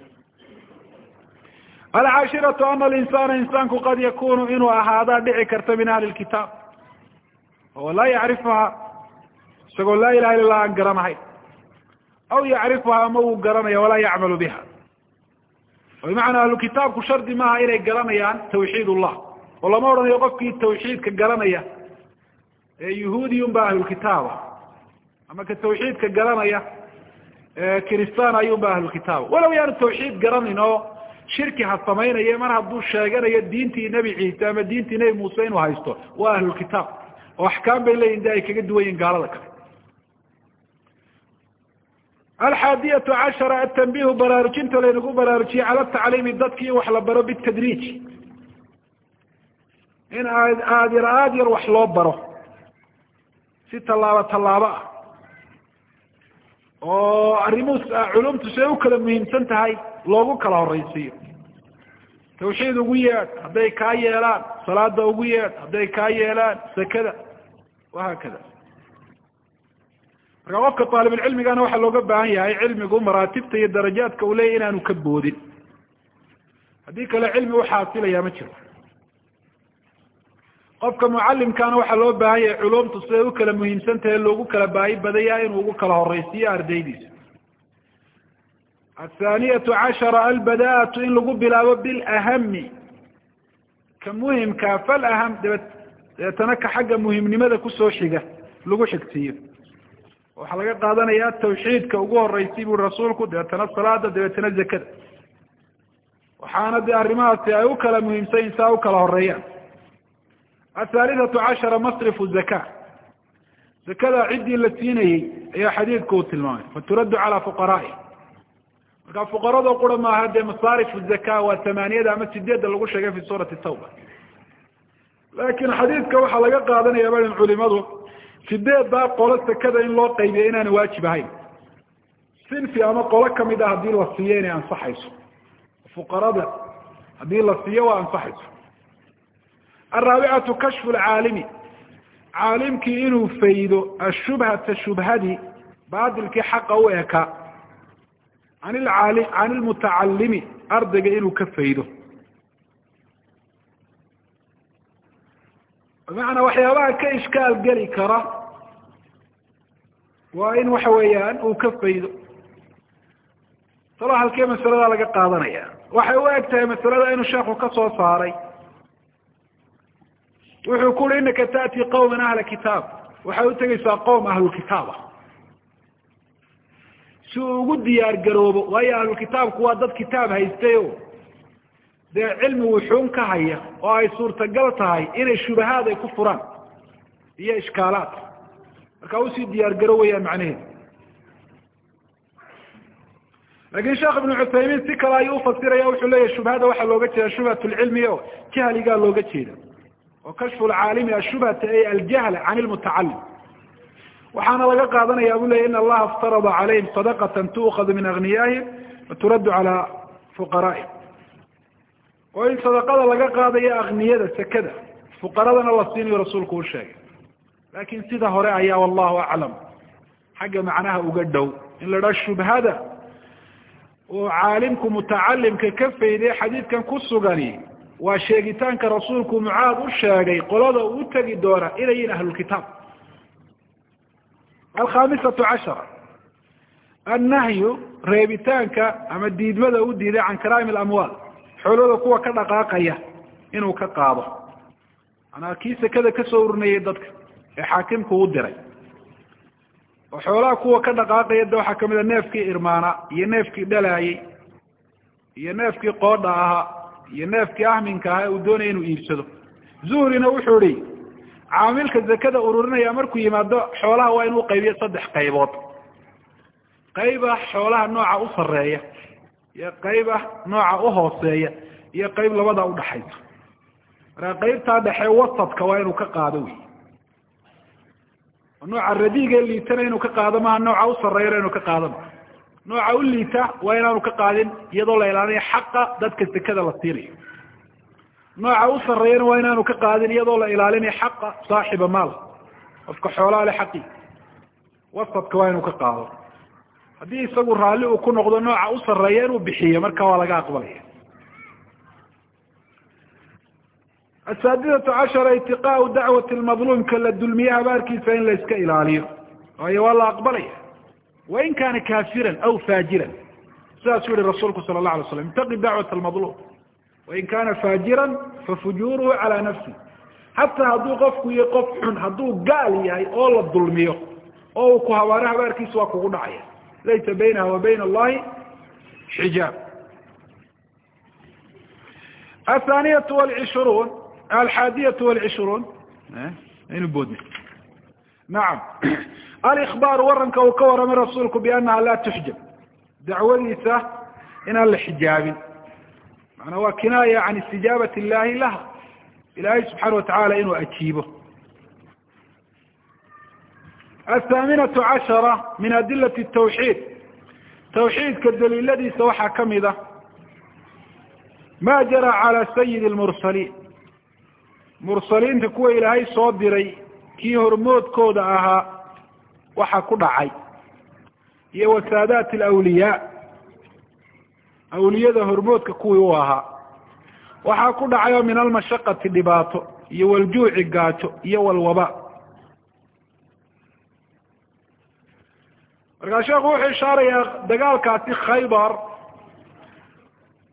Alcaashiratu ana alinsana insaanku qad yakunu inuu ahaadaa dhici karta min ahli lkitaab oo laa yacrifuha isagoo laa ilaha illa lah aan garanahayn aw yacrifuha ama uu garanaya walaa yacmalu biha bimacnaa ahlu kitaabku shardi maaha inay garanayaan tawxiid ullah oo lama odhanayo qofkii tawxiidka garanaya ee yahuudiyun ba ahlulkitaaba ama ka tawxiidka garanaya kristaan ayun ba ahlulkitaaba walow yaanu tawxiid garanin oo shirki ha samaynaye mar hadduu sheeganayo diintii nebi ciise ama diintii nebi muuse inuu haysto waa ahlulkitaab oo axkaam bay leeyihiin de ay kaga duwan yihiin gaalada kale alxaadiyatu cashara atanbihu baraarujinta laynagu baraarujiyey cala tacliimi dadki in wax la baro bitadriij in aad aad yar aad yar wax loo baro si tallaabo tallaabo ah oo arrimuhu culumtu siday u kala muhiimsan tahay loogu kala horaysiiyo tawxiid ugu yeedh hadday kaa yeelaan salaada ugu yeedh hadday kaa yeelaan sakada wahaakada marka qofka taalibulcilmigana waxaa looga baahan yahay cilmigu maraatibta iyo darajaadka uu leeyahy inaanu ka boodin. Haddii kale cilmi uxaasilaya ma jiro. Qofka mucalimkaana waxaa loo baahan yahay culumtu siday u kala muhiimsan tahay loogu kala baahi badaya inuu ugu kala horaysiiyo ardaydiisa. Athaaniyatu cashara albadaatu in lagu bilaabo bilahami ka muhimkaa falaham dabe dabeetana ka xagga muhimnimada ku soo xiga lagu xigsiiyo waxaa laga qaadanaya tawxiidka ugu horeysi bui rasuulku dabeetana salaada dabeetana zakada. Waxaana dee arrimahaasi ay u kala muhiimsanyiin saa u kala horeeyaan athaalithatu cashara masrifu zaka. Zakada ciddii la siinayey ayaa xadiidku uu tilmaamay. Faturaddu calaa fuqaraai. Marka fuqarado qura maaha dee masaarifu zaka waa tamaaniyada ama sideedda lagu sheegay fi suurati tawba. Laakin xadiidka waxaa laga qaadanaya bain culimadu sideeddaa qolo sekada in loo qaybiya inaana waajib ahayn? Sinfi ama qolo ka mid a haddii la siiyo inay ansaxayso. Fuqarada haddii la siiyo waa ansaxayso. Araabicatu kashfu lcaalimi caalimkii inuu faydo ashubhata shubhadii baadilkii xaqa u ekaa an ilaali can ilmutacalimi ardayga inuu ka faydo bimacnaa waxyaabaha ka ishkaal geli kara waa in waxa weeyaan uu ka faydo. Talo halkee masalada laga qaadanaya. Waxay u eg tahay masalada inuu sheekhu ka soo saaray. Wuxuu ku uri inaka taأti qawman ahla kitaab. Waxay utegeysaa qowm ahlulkitaab ah. Si uu ugu diyaar garoobo waayo ahlulkitaabku waa dad kitaab haystay o dee cilmi wuxuun ka haya oo ay suurtagal tahay inay shubahaad ay ku furaan iyo ishkaalaad. Marka u sii diyaar garoowayaan macnaheedu. Lakin sheekh ibnu cuthaymiin si kale ayuu ufasiraya wuxuu leeyahy shubhada waxaa looga jeeda shubhat lcilmi o jahligaa looga jeeda oo kashfu lcaalimi ashubhata ay aljahl can lmutacalim waxaana laga qaadanaya bu leya in allaha iftarada calayhim sadaqatan tuukadu min agniyaahim waturaddu calaa fuqaraa'ihim oo in sadaqada laga qaadayo akniyada sekada fuqaradana la siinayo rasuulku u sheegay. Laakin sida hore ayaa wallahu aclam. Xagga macnaha uga dhow in la dhaa shubhada oo caalimku mutacalimka ka fayday xadiidkan ku sugani waa sheegitaanka rasuulku mucaad u sheegay qolada uu utegi doona inay yihiin ahlulkitaab. Alkhamisatu cashara annahyu reebitaanka ama diidmada u diiday can karaami lamwaal xoolada kuwa ka dhaqaaqaya inuu ka qaado. Manaa kii sekada ka soo urinayay dadka ee xaakimku u diray. Oo xoolaha kuwa ka dhaqaaqaya de waxaa ka mid a neefkii irmaana iyo neefkii dhalaayey iyo neefkii qoodha ahaa iyo neefkii ahminka ahaa uu doonaya inuu iibsado. Zuhrina wuxuu ihi caamilka zakada ururinaya markuu yimaado xoolaha waa inuu qaybiyo saddex qaybood. Qayb ah xoolaha nooca u sareeya iyo qayb ah nooca uhooseeya iyo qayb labada udhaxaysa markaa qaybtaa dhexe wasadka waa inuu ka qaado wey nooca radiiga liitana inuu ka qaado maha nooca u sareeyana inuu ka qaado maha nooca u liita waa inaanu ka qaadin iyadoo la ilaalinayo xaqa dadka sekada la siinayo. Nooca u sareeyana waa inaanu ka qaadin iyadoo la ilaalinayo xaqa saaxiba maal qofka xoolaha le xaqi wasadka waa inuu ka qaado haddii isagu raalli uu ku noqdo nooca u sareeya inuu bixiyo marka waa laga aqbalaya asaadidatu cashara itiqaau dacwati lmadluumka la dulmiye habaarkiisa in la iska ilaaliyo. Waayo waa la aqbalaya wain kaana kaafiran aw faajiran. Sidaasuu yihi rasuulku sala la alay slam itaqi dacwat almadluum. Wain kana faajiran fafujuuruhu calaa nafsi. Hataa hadduu qofku iyo qof xun hadduu gaal yahay oo la dulmiyo oo uu ku habaaro habaarkiisa waa kugu dhacaya laysa baynaha wa bayna allahi xijaab athaaniyatu walcishruun alxaadiyatu walcishruun aynu boodna nacam alikbaar waranka uu ka waramay rasuulku biannaha laa tuxjab dacwadiisa inaan la xijaabin maanaa waa kinaaya can istijaabati illahi laha ilaahay subxaana watacaala inuu ajiibo athaaminatu cashara min adilati tawxiid tawxiidka daliiladiisa waxaa ka mid ah ma jara cala sayidi lmursaliin mursaliinta kuwa ilaahay soo diray kii hormoodkooda ahaa waxa ku dhacay iyo wa saadaati alawliyaa awliyada hormoodka kuwii u ahaa waxaa ku dhacay oo min almashaqati dhibaato iyo waljuuci gaajo iyo walwaba markaa sheekhu wuxuu ishaarayaa dagaalkaasi khaybar.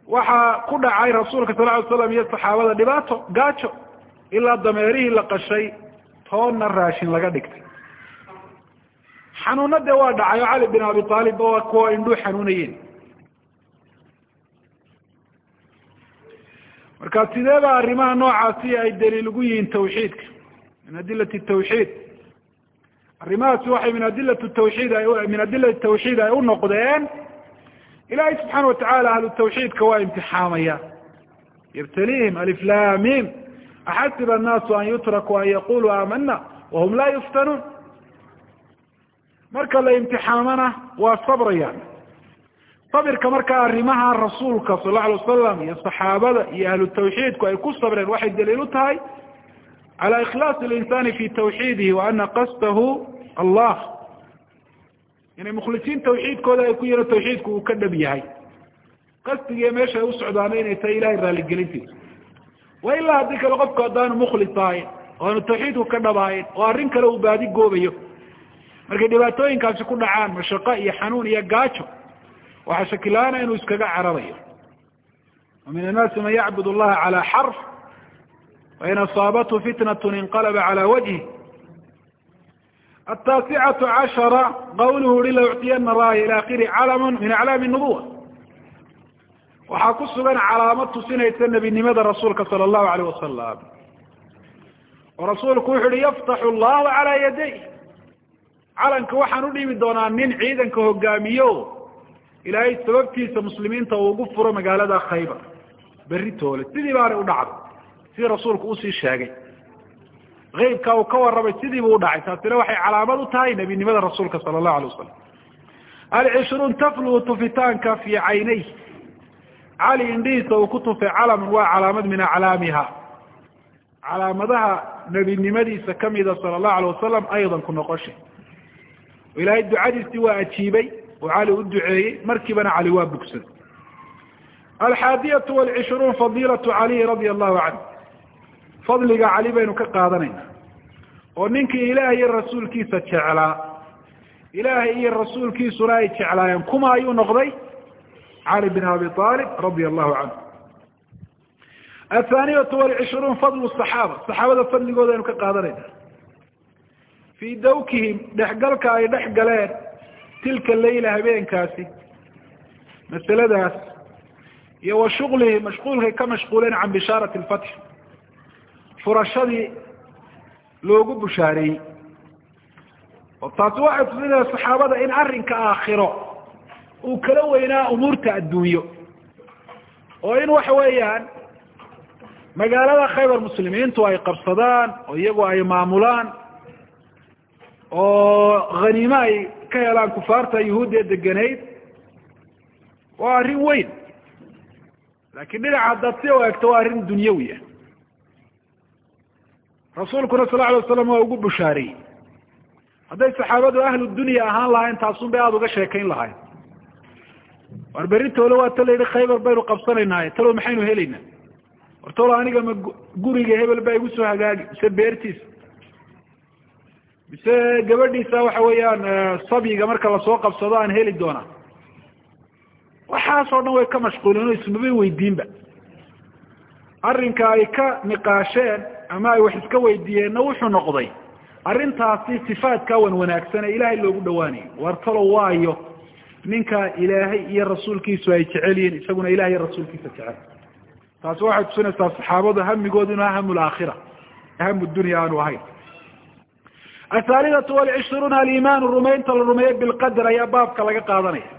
Waxaa ku dhacay rasuulka sal ly slam iyo saxaabada dhibaato gaajo ilaa dameerihii la qashay toonna raashin laga dhigtay. Xanuuna dee waa dhacay oo cali bin abi aalib oo kuwa indhuu xanuunayeen marka sidee ba arrimaha noocaasi ay daliil ugu yihiin tawxiidka? Min adilati tawxiid arrimahaasi waxay min adilati tawxiid min adilati tawxiid ay u noqdeen. Ilahay subxaana watacaala ahlu tawxiidka waa imtixaamaya. Yabtaliihim aliflamim axasiba annaasu an yutrakuu an yaquluu aamana wahum laa yuftanuun. Marka la imtixaamana waa sabrayaan. Sabirka markaa arrimaha rasuulka sal alla alay wasalam iyo saxaabada iyo ahlu tawxiidku ay ku sabreen waxay daliil u tahay. Cala ikhlaasi linsani fi tawxiidihi wa ana qasdahu allah. Inay mukhlisiin tawxiidkooda ay ku yihiin tawxiidku uu ka dhab yahay. Qasdigiiyo meesha ay u socdaana inay tahay ilahay raaligelintiisa wa ilaa haddii kale qofku haddaanu mukhlis ahayn oo aanu tawxiidku ka dhabaayn oo arrin kale uu baadi goobayo. Markay dhibaatooyinkaasi ku dhacaan mashaqo iyo xanuun iyo gaajo waxaa shakilaana inuu iskaga cararayo wa min annaasi man yacbud allaha calaa xarf wain asaabathu fitnat inqalaba cala wajhi ataasicatu cashara qawluhu ui la uctiyana raaya ila akhiri calamun min aclaami nubuwa waxaa ku sugan calaamad tusinaysa nebinimada rasuulka sala allahu alayh wasalam oo rasuulku wuxu uhi yaftaxu allahu calaa yaday calanka waxaan udhiibi doonaa nin ciidanka hogaamiyo ilaahay sababtiisa muslimiinta uu ugu furo magaalada khaybar berri toole sidii baanay u dhacday sidii rasuulku u sii sheegay eybka uu ka warramay sidiibuu udhacay taasina waxay calaamad u tahay nebinimada rasuulka sala allahu alay wasalam alcishruun tafluu tufitaanka fii caynay cali indhihiisa uu ku tufay calamun waa calaamad min aclaamiha calaamadaha nebinimadiisa kamida sala allahu alayh wasalam aydan ku noqoshay ilaahay ducadiisii waa ajiibay oo cali u duceeyey markiibana cali waa bugsaday alxaadiyatu walcishruun fadiilatu caliyi radia allahu canhu fadliga cali baynu ka qaadanayna oo ninkii ilaahay iyo rasuulkiisa jeclaa ilaahay iyo rasuulkiisuna ay jeclaayeen. kuma ayuu noqday? cali bin abi aalib radia allahu canhu athaaniyatu walcishruun fadlu saxaaba. saxaabada fadligooda aynu ka qaadanayna fii dawkihim dhexgalka ay dhex galeen tilka leyla habeenkaasi masaladaas iyo wa shuqlihi mashquulkay ka mashquuleen can bishaarati lfatx furashadii loogu bushaareeyey. Oo taasi waxay tusinaya saxaabada in arrinka aakhiro uu kala weynaa umuurta adduunyo. Oo in waxa weeyaan magaalada khaybar muslimiintu ay qabsadaan oo iyagu ay maamulaan oo haniime ay ka helaan kufaarta yuhuudda degenayd waa arrin weyn. Laakiin dhinaca haddaad si u egto waa arrin dunyawiya rasuulkuna sal alay waslam waa ugu bushaareeyey hadday saxaabadu ahlu dunya ahaan lahayn taasun bay aada uga sheekayn lahayn. War beritoole waa ta la yidhi khaybar baynu qabsanaynaaye talow maxaynu helaynaa war talo aniga ma guriga hebel baa igu soo hagaagi mise beertiisa mise gabadhiisa waxa weeyaan sabyiga marka la soo qabsado aan heli doonaa? Waxaas oo dhan way ka mashquuleen o ismabay weydiinba arrinka ay ka niqaasheen ama ay wax iska weydiiyeenna wuxuu noqday arrintaasi sifaadkaa wan wanaagsan ee ilaahay loogu dhawaanayo war talow waayo ninka ilaahay iyo rasuulkiisu ay jecel yihiin isaguna ilahay iyo rasuulkiisa jecel. Taasi waxay tusinaysaa saxaabadu hamigoodu inu hamu laakhira hamu dunya aanu ahayn. Athaalidatu walcishruuna alimaanu rumaynta la rumeeyo bilqadar ayaa baabka laga qaadanaya.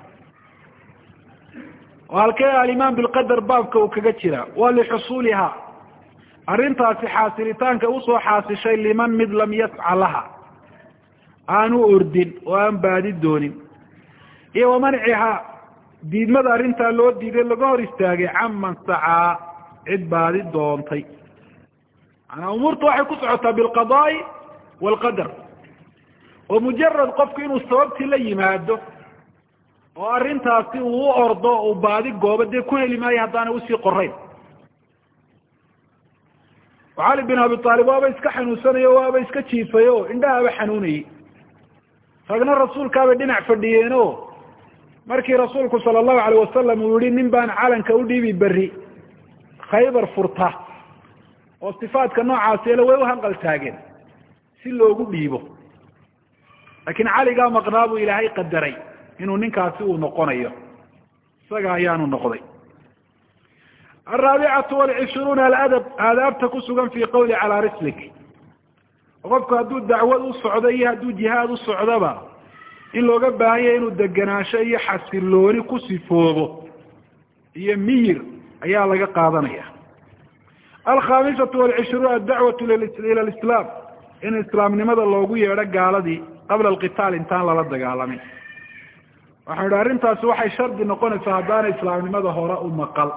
Oo halkee alimaan bilqadar baabka uu kaga jira? Waa lixusuuliha arrintaasi xaasilitaanka u soo xaasishay liman mid lam yasca laha. Aan u ordin oo aan baadi doonin. Iyo wamancihaa diidmada arrintaa loo diiday laga hor istaagay caman sacaa cid baadi doontay. Maanaa umuurta waxay ku socotaa bilqadaai waalqadar. Oo mujarad qofku inuu sababtii la yimaado oo arrintaasi uu u ordo uu baadi goobo dee ku heli maayo haddaana u sii qorayn cali bin abi aalib waaba iska xanuunsanayo waaba iska jiifay o indhahaaba xanuunayey ragna rasuulkaabay dhinac fadhiyeen o markii rasuulku sala allahu alayh wasalam uu yihi nin baan calanka u dhiibi berri khaybar furta oo sifaadka noocaasi ele way u hanqal taageen si loogu dhiibo laakiin caligaa maqnaa buu ilaahay qadaray inuu ninkaasi uu noqonayo isaga ayaanu noqday alraabicatu walcishruuna aladab aadaabta ku sugan fii qawli calaa rislik qofku hadduu dacwad u socdo iyo hadduu jihaad u socdoba in looga baahan yahay inuu degenaansho iyo xasilooni ku sifoobo iyo miyir ayaa laga qaadanaya alkhaamisatu walcishruun addacwatu ila lislaam in islaamnimada loogu yeedho gaaladii qabla alqitaal intaan lala dagaalamin waxaan idhi arrintaasi waxay shardi noqonaysaa haddaana islaamnimada hore u maqal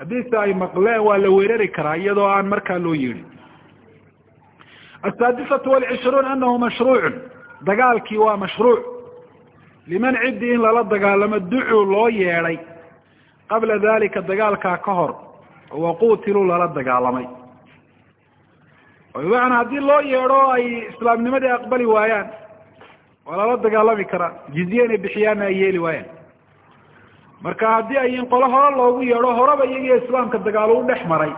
haddiise ay maqleen waa la weerari karaa iyadoo aan markaa loo yeedhin. Asaadisatu walcishruun anahu mashruucun. Dagaalkii waa mashruuc. Liman ciddii in lala dagaalamo ducuu loo yeedhay. Qabla dalika dagaalkaa ka hor waqutiluu lala dagaalamay. Bimacnaa haddii loo yeedho ay islaamnimadii aqbali waayaan waa lala dagaalami karaa. Jizye inay bixiyaanna ay yeeli waayaan marka haddii ay in qolo hore loogu yeedho horeba iyagiyo islaamka dagaalo u dhex maray.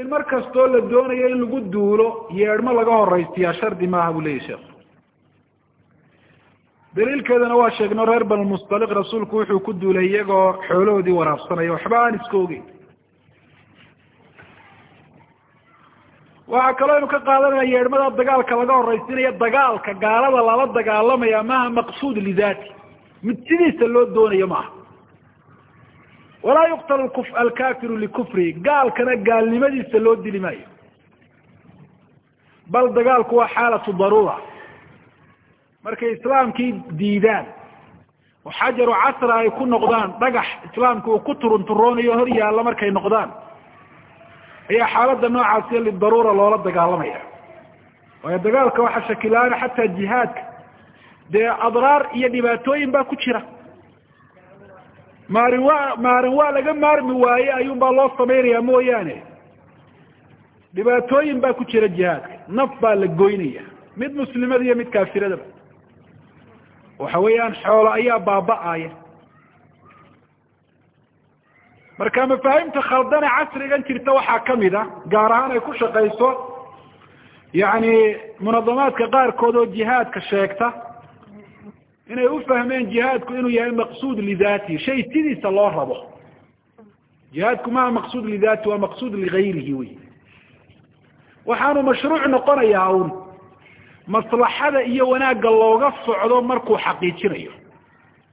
In mar kastoo la doonayo in lagu duulo yeedhmo laga horaysiyaa shardi maaha buu leyahy sheekh. Daliilkeedana waa sheegno reer banulmustaliq rasuulku wuxuu ku duulay iyagoo xoolahoodii waraabsanaya waxba aan iska ogeyn. Waxaa kaloo aynu ka qaadanaya yeedhmada dagaalka laga horaysiinaya dagaalka gaalada lala dagaalamaya maaha maqsuud lidaati. Mid sidiisa loo doonayo maaha walaa yuqtal alkafiru likufrihi. Gaalkana gaalnimadiisa loo dili maayo. Bal dagaalku waa xaalatu daruura. Markay islaamkii diidaan oo xajaru casra ay ku noqdaan dhagax islaamka uu ku turunturoonayo hor yaalla markay noqdaan ayaa xaaladda noocaasiyo lidaruura loola dagaalamaya. Waayo dagaalka waxaa shakilaana xataa jihaadka. Dee adraar iyo dhibaatooyin baa ku jira maarin waa maarin waa laga maarmi waaye ayuun baa loo samaynaya mooyaane. Dhibaatooyin baa ku jira jihaadka. Naf baa la goynaya. Mid muslimada iyo mid kaafiradaba. Waxa weeyaan xoolo ayaa baaba-aya. Marka mafaahimta khaldane casrigan jirta waxaa ka mid a gaar ahaan ay ku shaqayso yani munadamaadka qaarkood oo jihaadka sheegta inay u fahmeen jihaadku inuu yahay maqsuud lidati shay sidiisa loo rabo. Jihaadku maha maqsuud lidati waa maqsuud ligayrihi wey. Waxaanu mashruuc noqonayaa un maslaxada iyo wanaagga looga socdo markuu xaqiijinayo.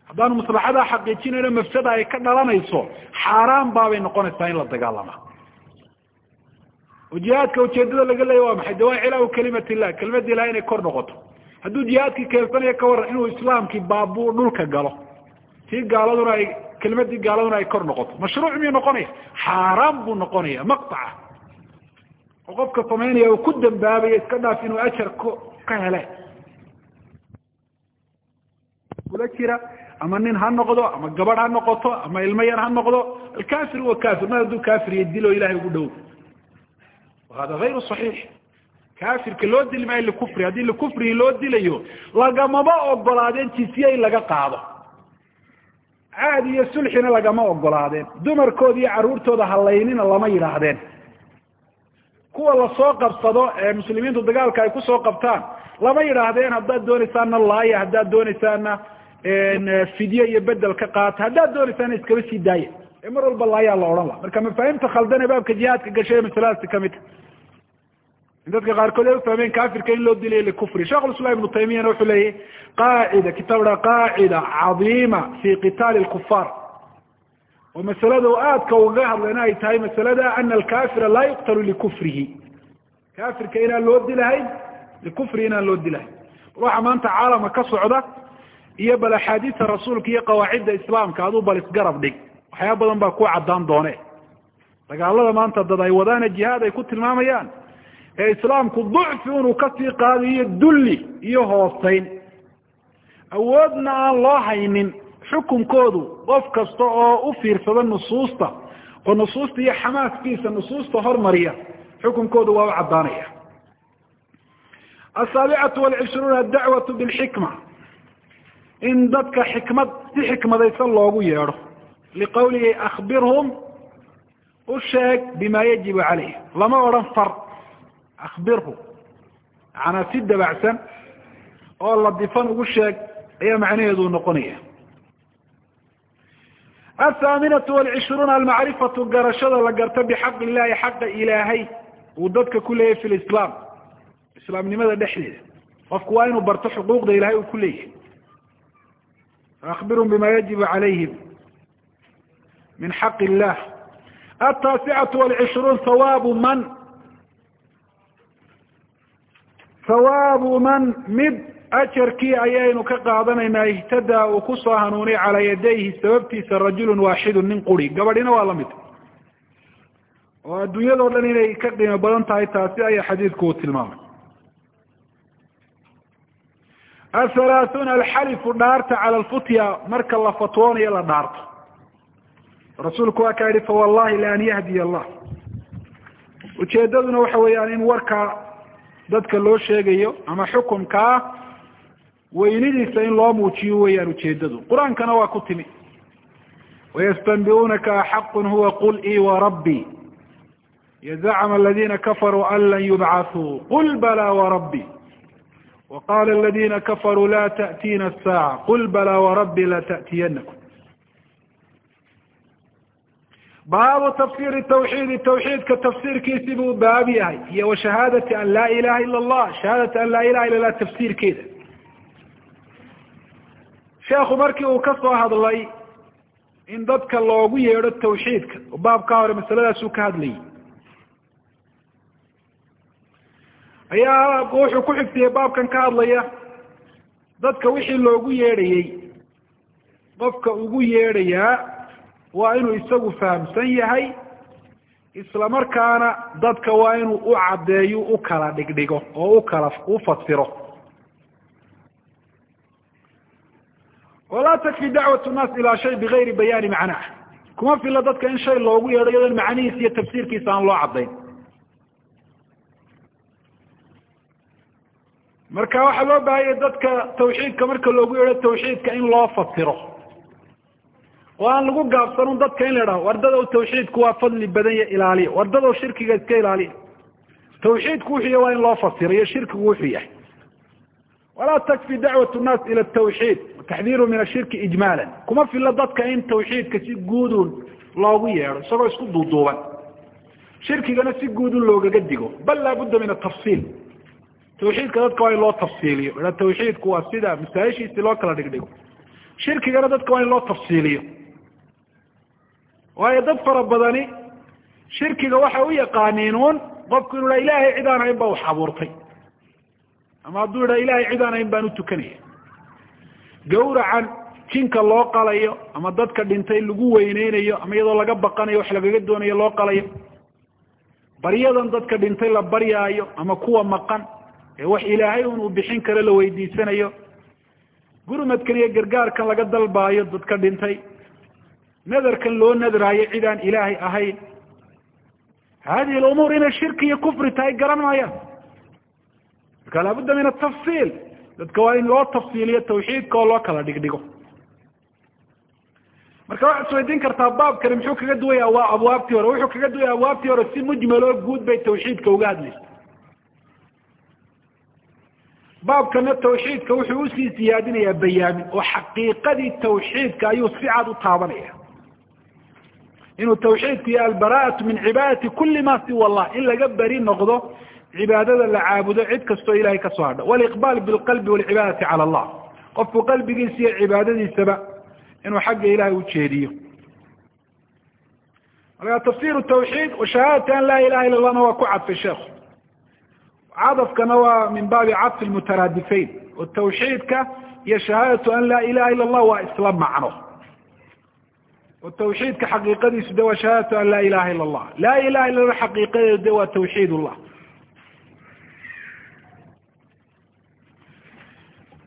Haddaanu maslaxadaa xaqiijinayno mafsada ay ka dhalanayso xaaraan baabay noqonaysaa in la dagaalama. Oo jihaadka ujeedada laga leeya waa maxay? De waa cilaahu kalimat illah kelimada ilahi inay kor noqoto hadduu jihaadkii keensanayo ka waran inuu islaamkii baabuu dhulka galo tii gaaladuna ay kelimadii gaaladuna ay kor noqoto. Mashruuc miyuu noqonaya? Xaaraan buu noqonaya maqtaca. Oo qofka samaynaya uu ku dambaabaya iska dhaaf inuu ajar k ka hele. Kula jira ama nin ha noqdo ama gabadh ha noqoto ama ilmo yar ha noqdo alkafir wa kafir mar hadduu kafir iyo dilo ilahay ugu dhow. Hada hayru صaxiix kafirka loo dili maayo likufri haddii likufrihi loo dilayo lagamama ogolaadeen jisye in laga qaado. Caadi iyo sulxina lagama ogolaadeen dumarkooda iyo caruurtooda halaynina lama yidhaahdeen. Kuwa la soo qabsado ee muslimiintu dagaalka ay ku soo qabtaan lama yidhaahdeen haddaad doonaysaana laaya haddaad doonaysaana fidye iyo bedel ka qaata haddaad doonaysaana iskaba sii daaya ee mar walba laayaa la odhan la marka mafaahimta khaldan ee baabka jihaadka gashay ee masaladaasi ka mid in dadka qaarkood ay ufahmeen kafirka in loo dilay likufri. Shekhulislam ibnu taymiyana wuxuu leeyahy qaacida kitaab dha qaacida cadiima fi qitaali lkufaar oo masalada aadka ugaga hadlayna ay tahay masalada ana alkafira laa yuqtalu likufrihi. Kafirka inaan loo dilahayn likufri inaan loo dilahayn. Waxa maanta caalama ka socda iyo bal axaadiista rasuulka iyo qawaacidda islaamka aduu bal isgarab dhig. Waxyaaba badan baa ku caddaan doone. Dagaalada maanta dad ay wadaana jihaad ay ku tilmaamayaan ee islaamku ducfi inuu ka sii qaadayo dulli iyo hooseyn awoodna aan loo haynin xukunkoodu qof kasta oo u fiirsada nusuusta oo nusuusta iyo xamaaskiisa nusuusta hormariya xukunkoodu waa u caddaanaya. Asaabicatu walcishruuna adacwatu bilxikma. In dadka xikmad si xikmadaysan loogu yeedho liqawlihi akbirhum u sheeg bima yajibu caleyh lama odhan far macanaa si dabacsan oo la difan ugu sheeg ayaa macnaheedu noqonaya athaaminatu walcishruuna almacrifatu garashada la garto bixaq illahi xaqa ilaahay uu dadka ku leeyahy fi lislaam islaamnimada dhexdeeda qofku waa inuu barto xuquuqda ilahay uu ku leeyahay akbirhum bima yajibu calayhim min xaq illah ataasicatu walcishruun hawaabu man hawaabu man mid ajarkii ayaynu ka qaadanaynaa ihtadaa uu ku soo hanuunay calaa yadayhi sababtiisa rajulun waaxidun nin quri. Gabadhina waa la mid oo adduunyadao dhan inay ka qiimo badan tahay taasi ayaa xadiidku uu tilmaamay. Athalaathuuna alxalifu dhaarta cala alfutya marka la fatwoonayo la dhaarto. Rasuulku waa kaa yihi fawallahi la an yahdiya allah ujeedaduna waxa weeyaan in warkaa dadka loo sheegayo ama xukumkaa weynidiisa in loo muujiyo weeyaan ujeedadu qur-aankana waa ku timi wayastanbiuunaka axaqun huwa qul i warabbi yzacma aladina kafaruu an lan yubcaثuu qul balaa warabbi waqala aladina kafaruu la taأtiina الsaaca qul balaa warabbi latأtiyanakum baabu tafsiri tawxiidi tawxiidka tafsiirkiisi buu baab yahay. Iyo washahaadati an laa ilaha ila اllah shahaadati an laa ilaha illa lah tafsiirkeeda. Sheekhu markii uu ka soo hadlay in dadka loogu yeedho tawxiidka oo baabkaa hore masaladaasuu ka hadlayay. Ayaa wuxuu ku xigtiyey baabkan ka hadlaya dadka wixii loogu yeedhayey qofka ugu yeedhayaa waa inuu isagu fahamsan yahay isla markaana dadka waa inuu u caddeeyo u kala dhigdhigo oo u kala u fasiro walaa takfi dacwat nnaas ilaa shay bigayri bayaani macnaah kuma fila dadka in shay loogu yeedho iyadoon macnihiisa iyo tafsiirkiisa aan loo caddayn. Marka waxaa loo baahanya dadka tawxiidka marka loogu yeedho tawxiidka in loo fasiro oo aan lagu gaabsanun dadka in la idhaho wardadow tawxiidku waa fadli badan ya ilaaliya wardadow shirkiga iska ilaaliya tawxiidku wuxuu yahy waa in loo fasiro iyo shirkigu wuxuu yahay. Walaa takfi dacwat nnaas ila tawxiid wataxdiiru min ashirki ijmaalan. Kuma filo dadka in tawxiidka si guudun loogu yeedho isagoo isku duuduuban. Shirkigana si guudun loogaga digo. Bal laabudda min atafsiil tawxiidka dadka waa in loo tafsiiliyo. Tawxiidku waa sida masaa-ishiisi loo kala dhigdhigo. Shirkigana dadka waa in loo tafsiiliyo waayo dad fara badani shirkiga waxay u yaqaaniin un qofku inu ha ilaahay cid aan hayn baa wax abuurtay ama hadduu idha ilahay cid aan hayn baan utukanaya gawracan jinka loo qalayo ama dadka dhintay lagu weyneynayo ama iyadoo laga baqanayo wax lagaga doonayo loo qalayo. Baryadan dadka dhintay la baryaayo ama kuwa maqan ee wax ilaahay un uu bixin karo la weydiisanayo. Gurmadkan iyo gargaarkan laga dalbaayo dadka dhintay nadarkan loo nadraayo cid aan ilaahay ahayn. Hadihi lumuur inay shirki iyo kufri tahay garan maayaan marka laabudda min atafsiil dadka waa in loo tafsiiliyo tawxiidka oo loo kala dhigdhigo. Marka waxaad isweydiin kartaa baabkani muxuu kaga duwaya waa abwaabtii hore? Wuxuu kaga duwaya abwaabtii hore si mujmal oo guud bay tawxiidka uga hadlaysa. Baabkana tawxiidka wuxuu u sii siyaadinayaa bayaamin oo xaqiiqadii tawxiidka ayuu si cad u taabanaya inuu tawxiidku yahay albaraatu min cibaadati kuli ma siwa allah in laga beri noqdo cibaadada la caabudo cid kastoo ilahay ka soo hadha waliqbaal bilqalbi walcibaadati cala allah. Qofku qalbigiisa iyo cibaadadiisaba inuu xagga ilahay ujeediyo marka tafsir tawxiid washahaadati an laa ilaha illa allahna waa ku cadfay sheekhu cadafkana waa min baabi cadfi lmutaraadifayn oo tawxiidka iyo shahaadatu an laa ilaha illa allah waa isla macno oo tawxiidka xaqiiqadiisu de waa shahaadatu an laa ilaha illa allah. Laa ilaha illa allah xaqiiqadeedu de waa tawxiid ullah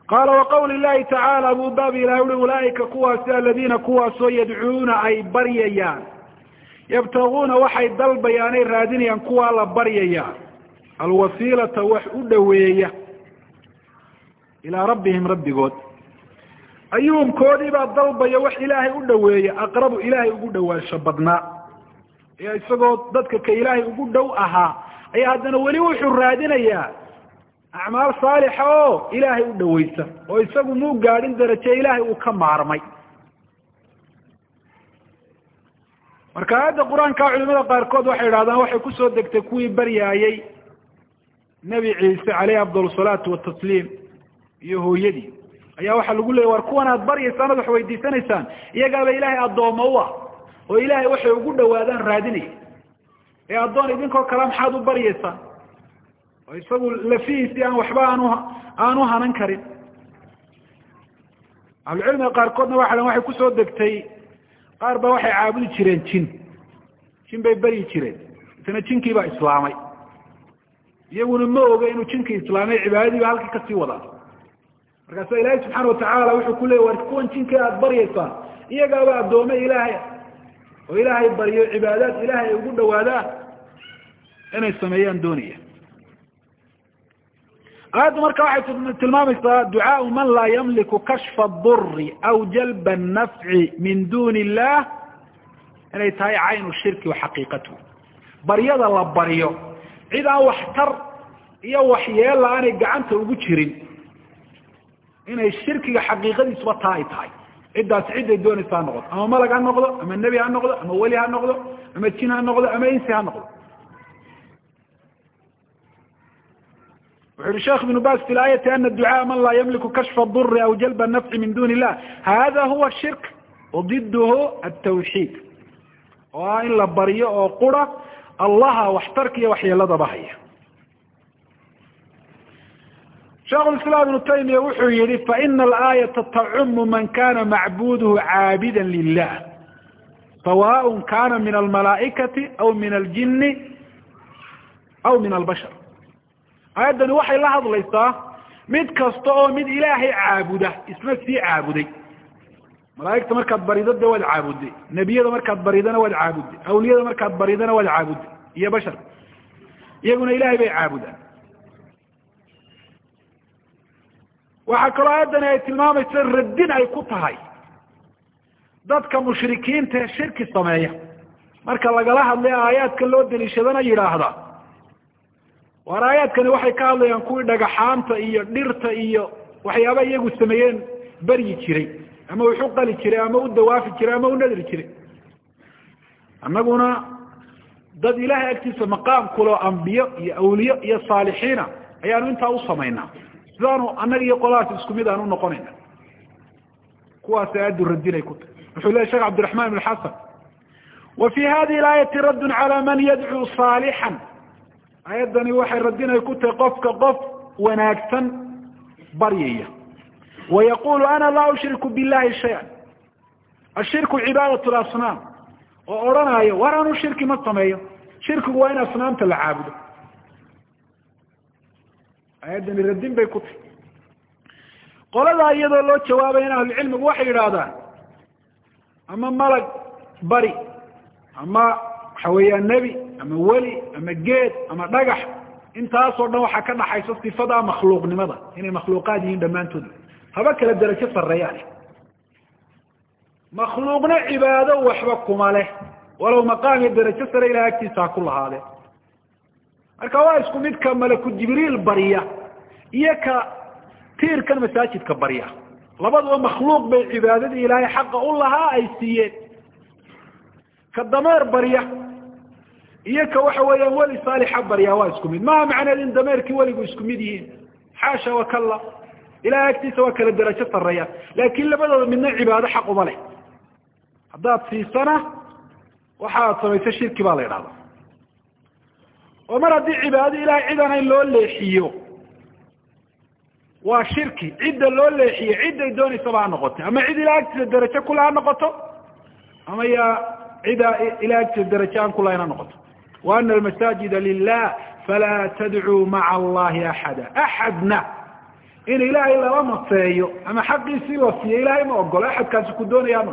qaala waqawli llahi tacaala abu baab ilahi ui ulaaika kuwaasi aladiina kuwaasoo yadcuuna ay baryayaan. Yabtaguuna waxay dalbayaanay raadinayaan kuwaa la baryayaa alwasiilata wax u dhoweeya. Ilaa rabbihim rabbigood ayuumkoodii baa dalbaya wax ilaahay u dhoweeya aqrabu ilaahay ugu dhowaansho badnaa ee isagoo dadka ka ilaahay ugu dhow ahaa ayaa haddana weli wuxuu raadinayaa acmaal saalixa oo ilaahay u dhaweysa oo isagu muu gaadhin daraje ilaahay uu ka maarmay. Marka aayadda qur'aanka culimada qaarkood waxay idhahdaan waxay ku soo degtay kuwii baryaayey nebi ciise caleyhi afdal salaatu watasliim iyo hooyadii ayaa waxaa lagu leeyay war kuwan aad baryaysaan ad wax weydiisanaysaan. Iyagaaba ilaahay addooma u ah oo ilaahay waxay ugu dhawaadaan raadinaya ee addoon idinkoo kale maxaad u baryaysaan oo isagu lafihiisii aan waxba aanu aan u hanan karin. Ahlucilmiga qaarkoodna waxa waxay ku soo degtay qaar ba waxay caabudi jireen jin. Jin bay beryi jireen. Isna jinkii baa islaamay. Iyaguna ma oga inuu jinkii islaamay cibaadadiiba halkii ka sii wadaa markaasa ilaahay subxaana watacaala wuxuu ku leeyay war kuwan jinkii aada baryaysaan iyagaaba addoome ilaahay oo ilaahay baryo cibaadaad ilaahay ay ugu dhawaadaan inay sameeyaan doonaya. Aayaddu marka waxay tilmaamaysaa ducaau man laa yamliku kashfa aduri aw jalba annafci min duni illah inay tahay caynu shirki wa xaqiiqatuhu baryada la baryo cid aan waxtar iyo waxyeella aanay gacanta ugu jirin inay shirkiga xaqiiqadiisuba taa ay tahay. ciddaas ciday doonaysa ha noqdo. ama malag ha noqdo ama nebi ha noqdo ama weli ha noqdo ama jin ha noqdo ama insi ha noqdo. wuxu uhi sheekh ibnu bas fi laayati ana ducaa man laa yamliku kashfa aduri aw jalba nafci min duni illah. Hada huwa shirk wadiduhu atawxiid oo ah in la baryo oo qura allaha waxtarka iyo waxyeeladaba haya sheekh lislaam ibnu taymiya wuxuu yihi faina alaayata tacumu man kana macbuduhu caabida lilah sawaء kana min almalaaikati aw min aljini aw min albashar. Aayaddani waxay la hadlaysaa mid kasta oo mid ilaahay caabuda isna sii caabuday. Malaaigta markaad barido de waad caabudday nebiyada markaad baridana waad caabudday awliyada markaad baridana waad caabudday iyo bashar. Iyaguna ilahay bay caabudaan waxaa kaloo aayaddani ay tilmaamaysa radin ay ku tahay. Dadka mushrikiinta ee shirki sameeya. Marka lagala hadlay aayaadka loo daliishadana yidhaahda waar aayaadkani waxay ka hadlayaan kuwii dhagaxaanta iyo dhirta iyo waxyaaba iyagu sameeyeen beryi jiray ama wuxu qali jiray ama u dawaafi jiray ama u nadri jiray. Annaguna dad ilahay agtiisa maqaam kuloo ambiyo iyo awliyo iyo saalixiina ayaanu intaa u samaynaa sidaanu annaga iyo qoladaas isku mid aan u noqonayna. Kuwaas aadu radinay ku tahy wuxuu lehy shekh cabdiraxman ibn xasan wa fi hadihi alaayati raddun cala man yadcuu saalixan ayaddani waxay radinay ku tahay qofka qof wanaagsan baryaya. Wa yaqulu ana laa ushriku billahi shaya-an ashirku cibaadat lasnaam oo odhanaayo war anu shirki ma sameeyo. Shirkigu waa in asnaamta la caabudo ayaddani radin bay ku tahy qoladaa iyadoo loo jawaabaya in ahlucilmigu waxay yidhaahdaan ama malag bari ama waxa weeyaan nebi ama weli ama geed ama dhagax intaasoo dhan waxaa ka dhaxaysa sifada makhluuqnimada inay makhluuqaad yihiin dhammaantood. Haba kala derajo sarreeyaan makhluuqna cibaado waxba kuma leh. Walow maqaam iyo derajo sare ilahay agtiisa ha ku lahaadee marka waa isku mid ka malaku jibriil barya iyo ka tiirkan masaajidka barya labaduba makhluuq bay cibaadadii ilaahay xaqa u lahaa ay siiyeen. Ka dameer barya iyo ka waxa weeyaan weli saalixa baryaa waa isku mid. Maha macneed in dameerkii weligu isku mid yihiin? Xaasha wakalla ilahay agtiisa waa kala derajo sarreeya. Laakin labadooda midna cibaado xaq uma leh. Haddaad siisana waxaad samaysa shirki baa la idhahda oo mar haddii cibaado ilahay cid aanayn loo leexiyo waa shirki. Cidda loo leexiyo cidday doonaysaba ha noqotay ama cid ilahay agtiisa derajo kule ha noqoto ama yaa cida ilahay agtiisa derajo aan kulahayn ha noqoto. Wa ana almasaajida lilah falaa tadcuu maca allahi axada. Axadna in ilaahay lala maseeyo ama xaqiisii la siiyo ilahay ma ogolo axadkaasi ku doonaya ha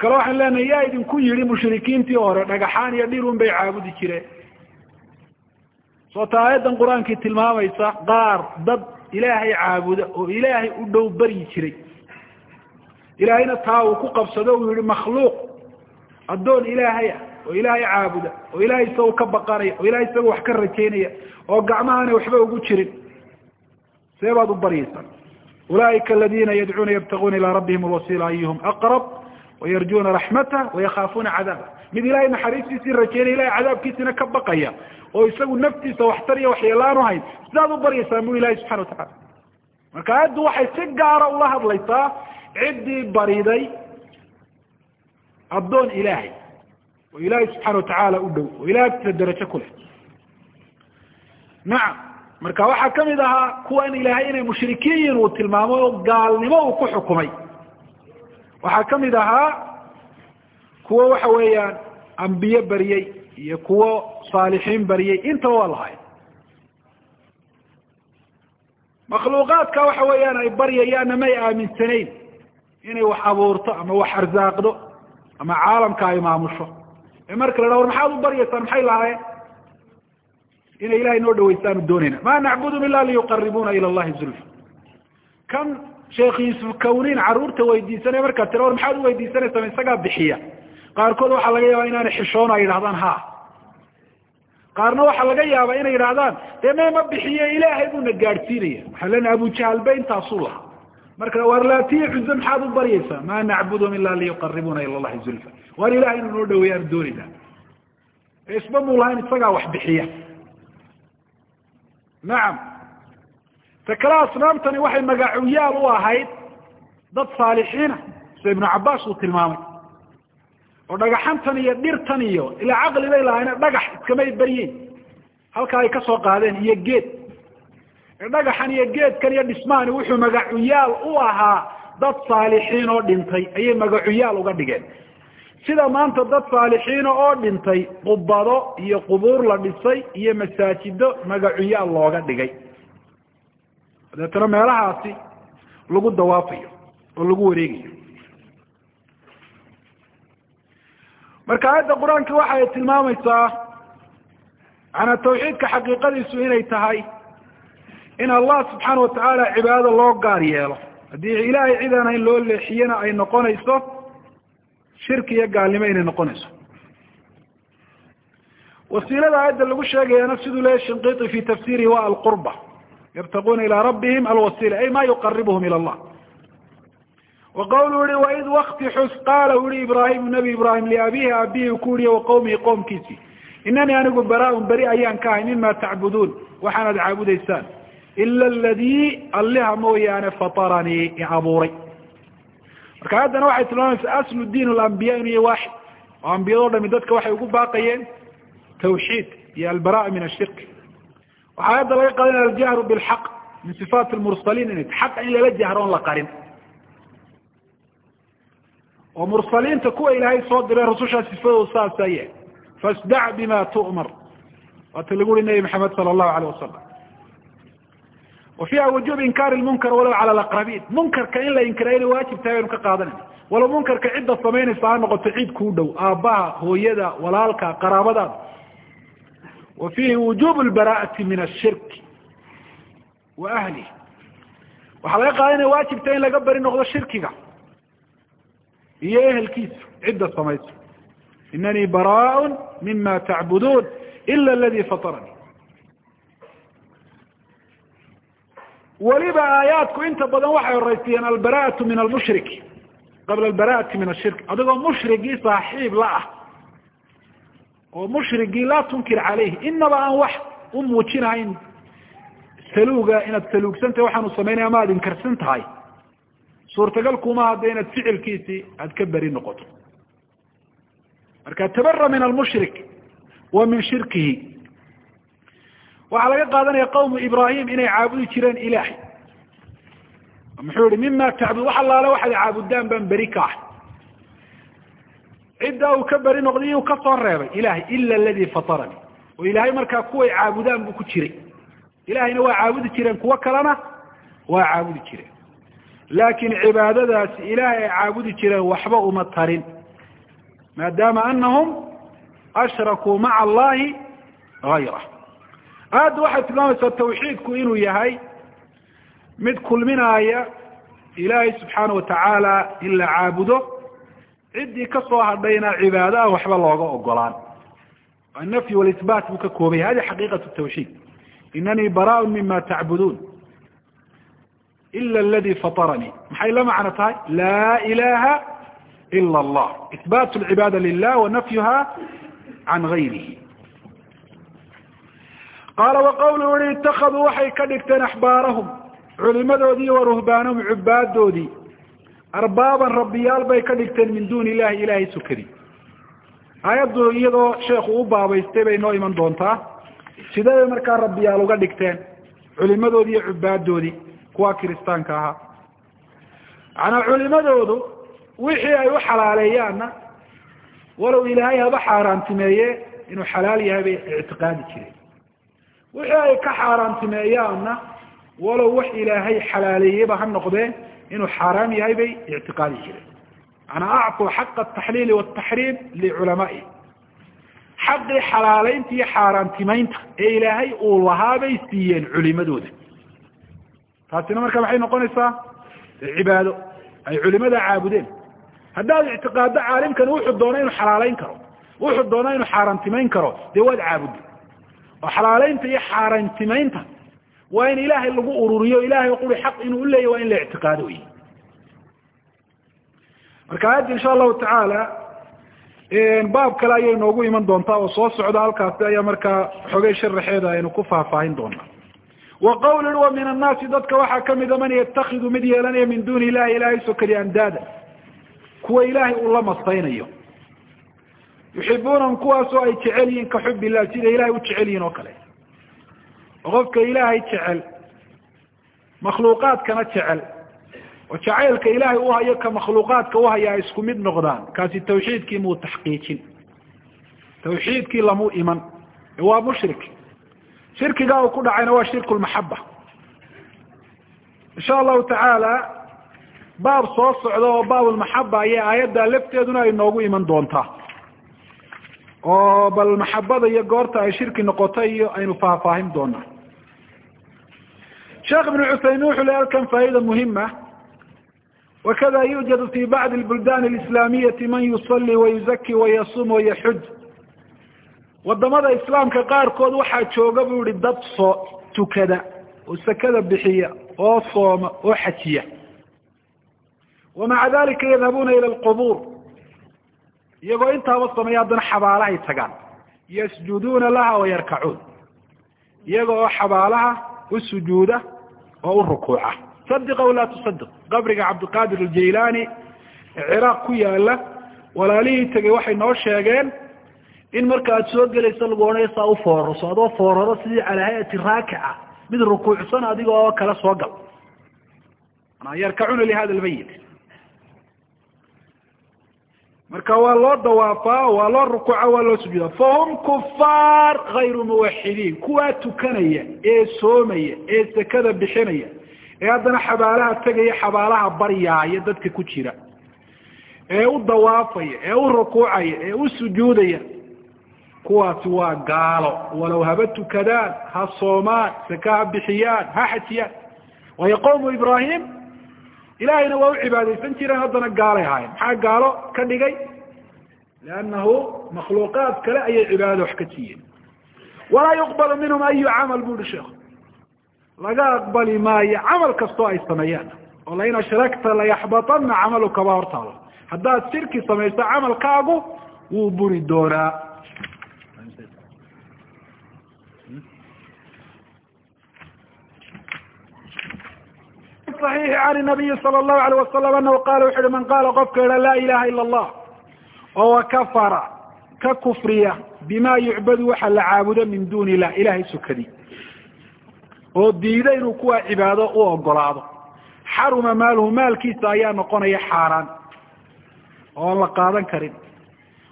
kale waxaan leenahay yaa idinku yidhi mushrikiintii hore dhagaxaan iyo dhirun bay caabudi jireen. Soo ta aayaddan qur'aankii tilmaamaysa qaar dad ilaahay caabuda oo ilaahay u dhow baryi jiray. Ilaahayna taa uu ku qabsado uu yihi makhluuq addoon ilaahay ah oo ilaahay caabuda oo ilahay isagu ka baqanaya oo ilahay isaga wax ka rajaynaya oo gacmahaana waxba ugu jirin. See baad u baryaysaa ulaa'ika aladiina yadcuuna yabtaguuna ilaa rabbihim alwasiila ayuhum aqrab wayarjuuna raxmatah wayakaafuuna cadaabah mid ilahay naxariistiisii rajeynaya ilahay cadaabkiisina ka baqaya oo isagu naftiisa waxtar iyo waxyeelaan uhayn sidaad u baryaysaan bu ilahay subxana watacala marka aayaddu waxay si gaara ula hadlaysaa ciddii bariday addoon ilaahay oo ilaahay subxaana watacaala u dhow oo ilahay agtiisa derajo ku leh nacam marka waxaa ka mid ahaa kuwan ilaahay inay mushrikiin uu tilmaamo gaalnimo uu ku xukumay waxaa ka mid ahaa kuwo waxa weeyaan ambiye baryey iyo kuwo saalixiin baryey intaba waa lahay makhluuqaadka waxa weeyaan ay baryayaanna may aaminsanayn inay wax abuurto ama wax arsaaqdo ama caalamka ay maamusho. Ee marka la dha war maxaad u baryaysaan maxay lahaayeen? Inay ilahay noo dhawaystaanu doonayna. Ma nacbudum ila liyuqaribuna ila allahi zulfa. Kan sheekh yuusuf kawnin carruurta weydiisanaya markaa tira war maxaad uweydiisanaysaa isagaa bixiya? Qaarkood waxaa laga yaaba inaana xishoon ay yidhahdaan ha qaarna waxaa laga yaabaa inay yidhahdaan dee me bixiye ilaahay buuna gaadhsiinaya. Waxaa lena abujahalba intaasuu lahaa. Marka war laatiya cuze maxaad u baryaysaa ma nacbudum ila liyuqaribuna ila allahi zulfa. Waar ilahay inuu noo dhaweeya aanu doonayna isba muu lahayn isagaa wax bixiya. Nacam ta kale asnaamtani waxay magacuyaal u ahayd dad saalixiina sida ibnu cabaas uu tilmaamay oo dhagaxantan iyo dhirtan iyo ilaa caqli bay lahaayeen dhagax iskamay beryeyn halkaa ay ka soo qaadeen iyo geed dhagaxan iyo geedkan iyo dhismahani wuxuu magacuyaal u ahaa dad saalixiin oo dhintay ayay magacuyaal uga dhigeen sida maanta dad saalixiina oo dhintay qubado iyo qubuur la dhisay iyo masaajido magacuyaal looga dhigay dabeetana meelahaasi lagu dawaafayo oo lagu wareegayo. Marka aayadda qur'aanka waxa ay tilmaamaysaa maanaa tawxiidka xaqiiqadiisu inay tahay in allah subxaana watacaala cibaadada loo gaar yeelo. Haddii ilaahay cid aan hayn loo leexiyana ay noqonayso shirki iyo gaalnimo inay noqonayso. Wasiilada aayadda lagu sheegayana siduu leeyahy shinqiti fi tafsirihi wa alqurba yabtaquuna ilaa rabbihim alwasila ay ma yuqaribuhum ila allah wa qawlu yihi waid wakti xus qaala yihi ibraahimu nabi ibraahim liabihi aabihi ku yihi wa qawmihi qowmkiisii inanii anigu baraaun beri ayaan ka ahay mima tacbuduun waxaanaad caabudaysaan ila aladii alliha mooyaane fataranii i abuuray marka haddana waxay tilmaamaysaa aslu diin alambiya inu yahy waaxid oo ambiyado dhami dadka waxay ugu baaqayeen tawxiid iyo albara'a min ashirk waxaa hadda laga qadanaya aljahru bilxaq min sifaat lmursaliin inay xaqa in lala jahro on la qarin. Oo mursaliinta kuwa ilaahay soo diray rusushaa sifadooda saasa yahay fasdac bima tu'mar. Waata lagu uri nabi maxamed sala allahu alayh wasalam wa fiiha wujuub inkaari lmunkar walow cala alaqrabiin. Munkarka in la inkira inay waajib tahay baynu ka qaadanayna walow munkarka cidda samaynaysa ha noqoto cid kuu dhow. Aabbaha hooyada walaalka qaraabadaada fiihi wujuub lbara'ati min ashirk wa ahlih waxaa laga qaada inay waajib tahay in laga beri noqdo shirkiga iyo ehelkiisa cidda samayso inanii baraaء mima tacbuduun ila aladi fataranii weliba aayaadku inta badan waxay horeysiyeen albara'atu min almushrik qabla albara'ati min ashirk adigoo mushrigii saaxiib la ah oo mushrigii laa tunkir calayhi. Inaba aan wax u muujinahayn saluuga inaad saluugsantahay waxaanu samaynaya ama aad inkarsan tahay. Suurtagal kuma hadda inaad ficilkiisii aad ka beri noqoto. Marka tabara min almushrik wa min shirkihi. Waxaa laga qaadanaya qawmu ibrahim inay caabudi jireen ilahay muxuu yihi mima tacbud wax allaale waxaad caabudaan baan beri ka ah cidda uu ka beri noqday iyuu ka soo reebay ilahay ila aladi fataranii oo ilaahay markaa kuway caabudaan buu ku jiray. Ilahayna waa caabudi jireen kuwo kalena waa caabudi jireen. Laakin cibaadadaasi ilaahay ay caabudi jireen waxba uma tarin. Maadaama anahum ashrakuu maca allahi gayrah aayadda waxay tilmaamaysaa tawxiidku inuu yahay mid kulminaaya ilaahay subxaana watacaala in la caabudo ciddii ka soo hadhayna cibaado waxba looga ogolaan annafyi walisbaat buu ka koobay. Hadi xaqiiqat tawxiid. Inanii baraaء mima tacbuduun ila aladi fataranii. Maxay la macno tahay? Laa ilaha ila allah. Isbaat lcibaada lilah wa nafyuha can gayrihi qaala waqawlu uhi itakaduu waxay ka dhigteen axbaarahum culimadoodii wa ruhbaanahum cubaadoodii arbaaban rabbiyaal bay ka dhigteen min duuni illahi ilahay sukadi aayaddu iyadoo sheekhu u baabaystay bay noo iman doontaa. Sidee bay markaa rabbiyaal uga dhigteen? Culimadoodii iyo cubaadoodii kuwa kiristaanka ahaa. Macanaa culimadoodu wixii ay u xalaaleeyaanna walow ilaahay haba xaaraantimeeye inuu xalaal yahay bay ictiqaadi jireen. Wixii ay ka xaaraantimeeyaanna walow wax ilaahay xalaaleeyeba ha noqdee inuu xaaraam yahay bay ictiqaadi jireen. Macanaa acطuu xaqa ataxliili wataxriim liculamaai. Xaqii xalaaleynta iyo xaaraantimeynta ee ilaahay uu lahaa bay siiyeen culimadooda. Taasina marka maxay noqonaysaa? Cibaado. Ay culimada caabudeen. Haddaad ictiqaaddo caalimkani wuxuu doona inuu xalaaleyn karo. Wuxuu doona inuu xaaraantimeyn karo. Dee waad caabudda oo xalaaleynta iyo xaaraantimeynta waa in ilaahay lagu ururiyo ilahay quri xaq inuu uleeyahy waa in la ictiqaado wey marka aayadda insha allahu tacaala baab kale ayay noogu iman doontaa oo soo socda halkaasi ayaa markaa xogay sharaxeeda aynu ku faahfaahin doonaa. Wa qawlin wa min annaasi dadka waxaa kamida man yatakidu mid yeelanaya min duni ilahi ilahay sokadi andaada. Kuwa ilaahay uu la mastaynayo. Yuxibuunahum kuwaasoo ay jecel yihiin ka xub illah sida ilahay u jecel yihiin oo kale qofka ilaahay jecel makhluuqaadkana jecel oo jacaylka ilaahay u hayo ka makhluuqaadka uhaya ay isku mid noqdaan kaasi tawxiidkii muu taxqiijin tawxiidkii lamuu iman waa mushrik. Shirkigaa uu ku dhacayna waa shirku lmaxaba insha allahu tacaala baab soo socda oo baabulmaxaba ayay aayadda lafteeduna ay noogu iman doontaa oo bal maxabada iyo goorta ay shirki noqotay iyo aynu faahfaahin doonaa sheekh ibnu cuthaymin wuxuu le halkan faa'ida muhima wakada yuujadu fi bacdi lbuldan alislaamiyati man yusalli wayuzaki wayasum wayaxuj waddamada islaamka qaarkood waxaa jooga buu yihi dad soo tukada oo sakada bixiya oo sooma oo xajiya. Wamaca dalika yadhabuuna ila alqubuur. Iyagoo intaaba sameeya haddana xabaalahay tagaan. Yasjuduuna laha wayarkacuun iyaga oo xabaalaha u oo u rukuuca. Sadiq aw laa tusadiq qabriga cabdiqaadir aljaylaani ee ciraaq ku yaalla walaalihii tegay waxay noo sheegeen in marka aad soo gelayso lagu odhanaya saa u foorarso. Adoo fooraro sidii calaa hayati raakica mid rukuucsan adiga oo kale soo gal. Manaa yarkacuna lihada lmayit marka waa loo dawaafaa waa loo rukuuca waa loo sujuuda fahum kufaar hayru muwaxidiin kuwaa tukanaya ee soomaya ee sekada bixinaya. Ee haddana xabaalaha tegaya xabaalaha baryaaya dadka ku jira. Ee u dawaafaya ee u rukuucaya ee u sujuudaya. Kuwaasi waa gaalo. Walow haba tukadaan ha soomaan saka ha bixiyaan ha xajiyaan. Waayo qowmu ibraahim ilaahayna waa u cibaadaysan jireen haddana gaalay ahaayeen maxaa gaalo ka dhigay? Liannahu makhluuqaad kale ayay cibaadada wax ka siiyeen. Walaa yuqbalu minhum ayu camal bu uhi sheekhu. Laga aqbali maayo camal kastoo ay sameeyaan. Oo lain ashrakta layaxbatana camaluka baa hortaalo haddaad shirki samayso camalkaagu wuu buri doonaa صaxiixi can inabiyi sala allahu alayh wasalam anahu qaala wuxu uhi man qaala qofka idha laa ilaha ila allah oo kafara ka kufriya bima yucbadu waxa la caabudo min duni illah ilahay sukadi oo diida inuu kuwa cibaado u ogolaado xaruma maaluhu maalkiisa ayaa noqonaya xaaraan ooan la qaadan karin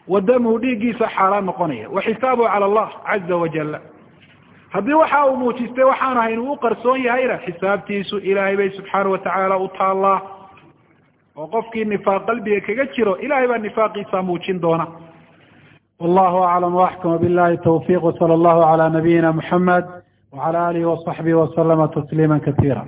wa damuhu dhiiggiisa xaaraan noqonaya wa xisaabuhu cala allah caza wajala haddii waxa uu muujistay waxaan ahayn uu qarsoon yahayna xisaabtiisu ilaahay bay subxaana watacaala u taallaa. Oo qofkii nifaaq qalbiga kaga jiro ilahay baa nifaaqiisa muujin doona.
Wallahu aclam waxkama billahi tawfiq wsala allahu cala nabiyina muxamed wacala alihi wasaxbihi wasalama tasliima kasiira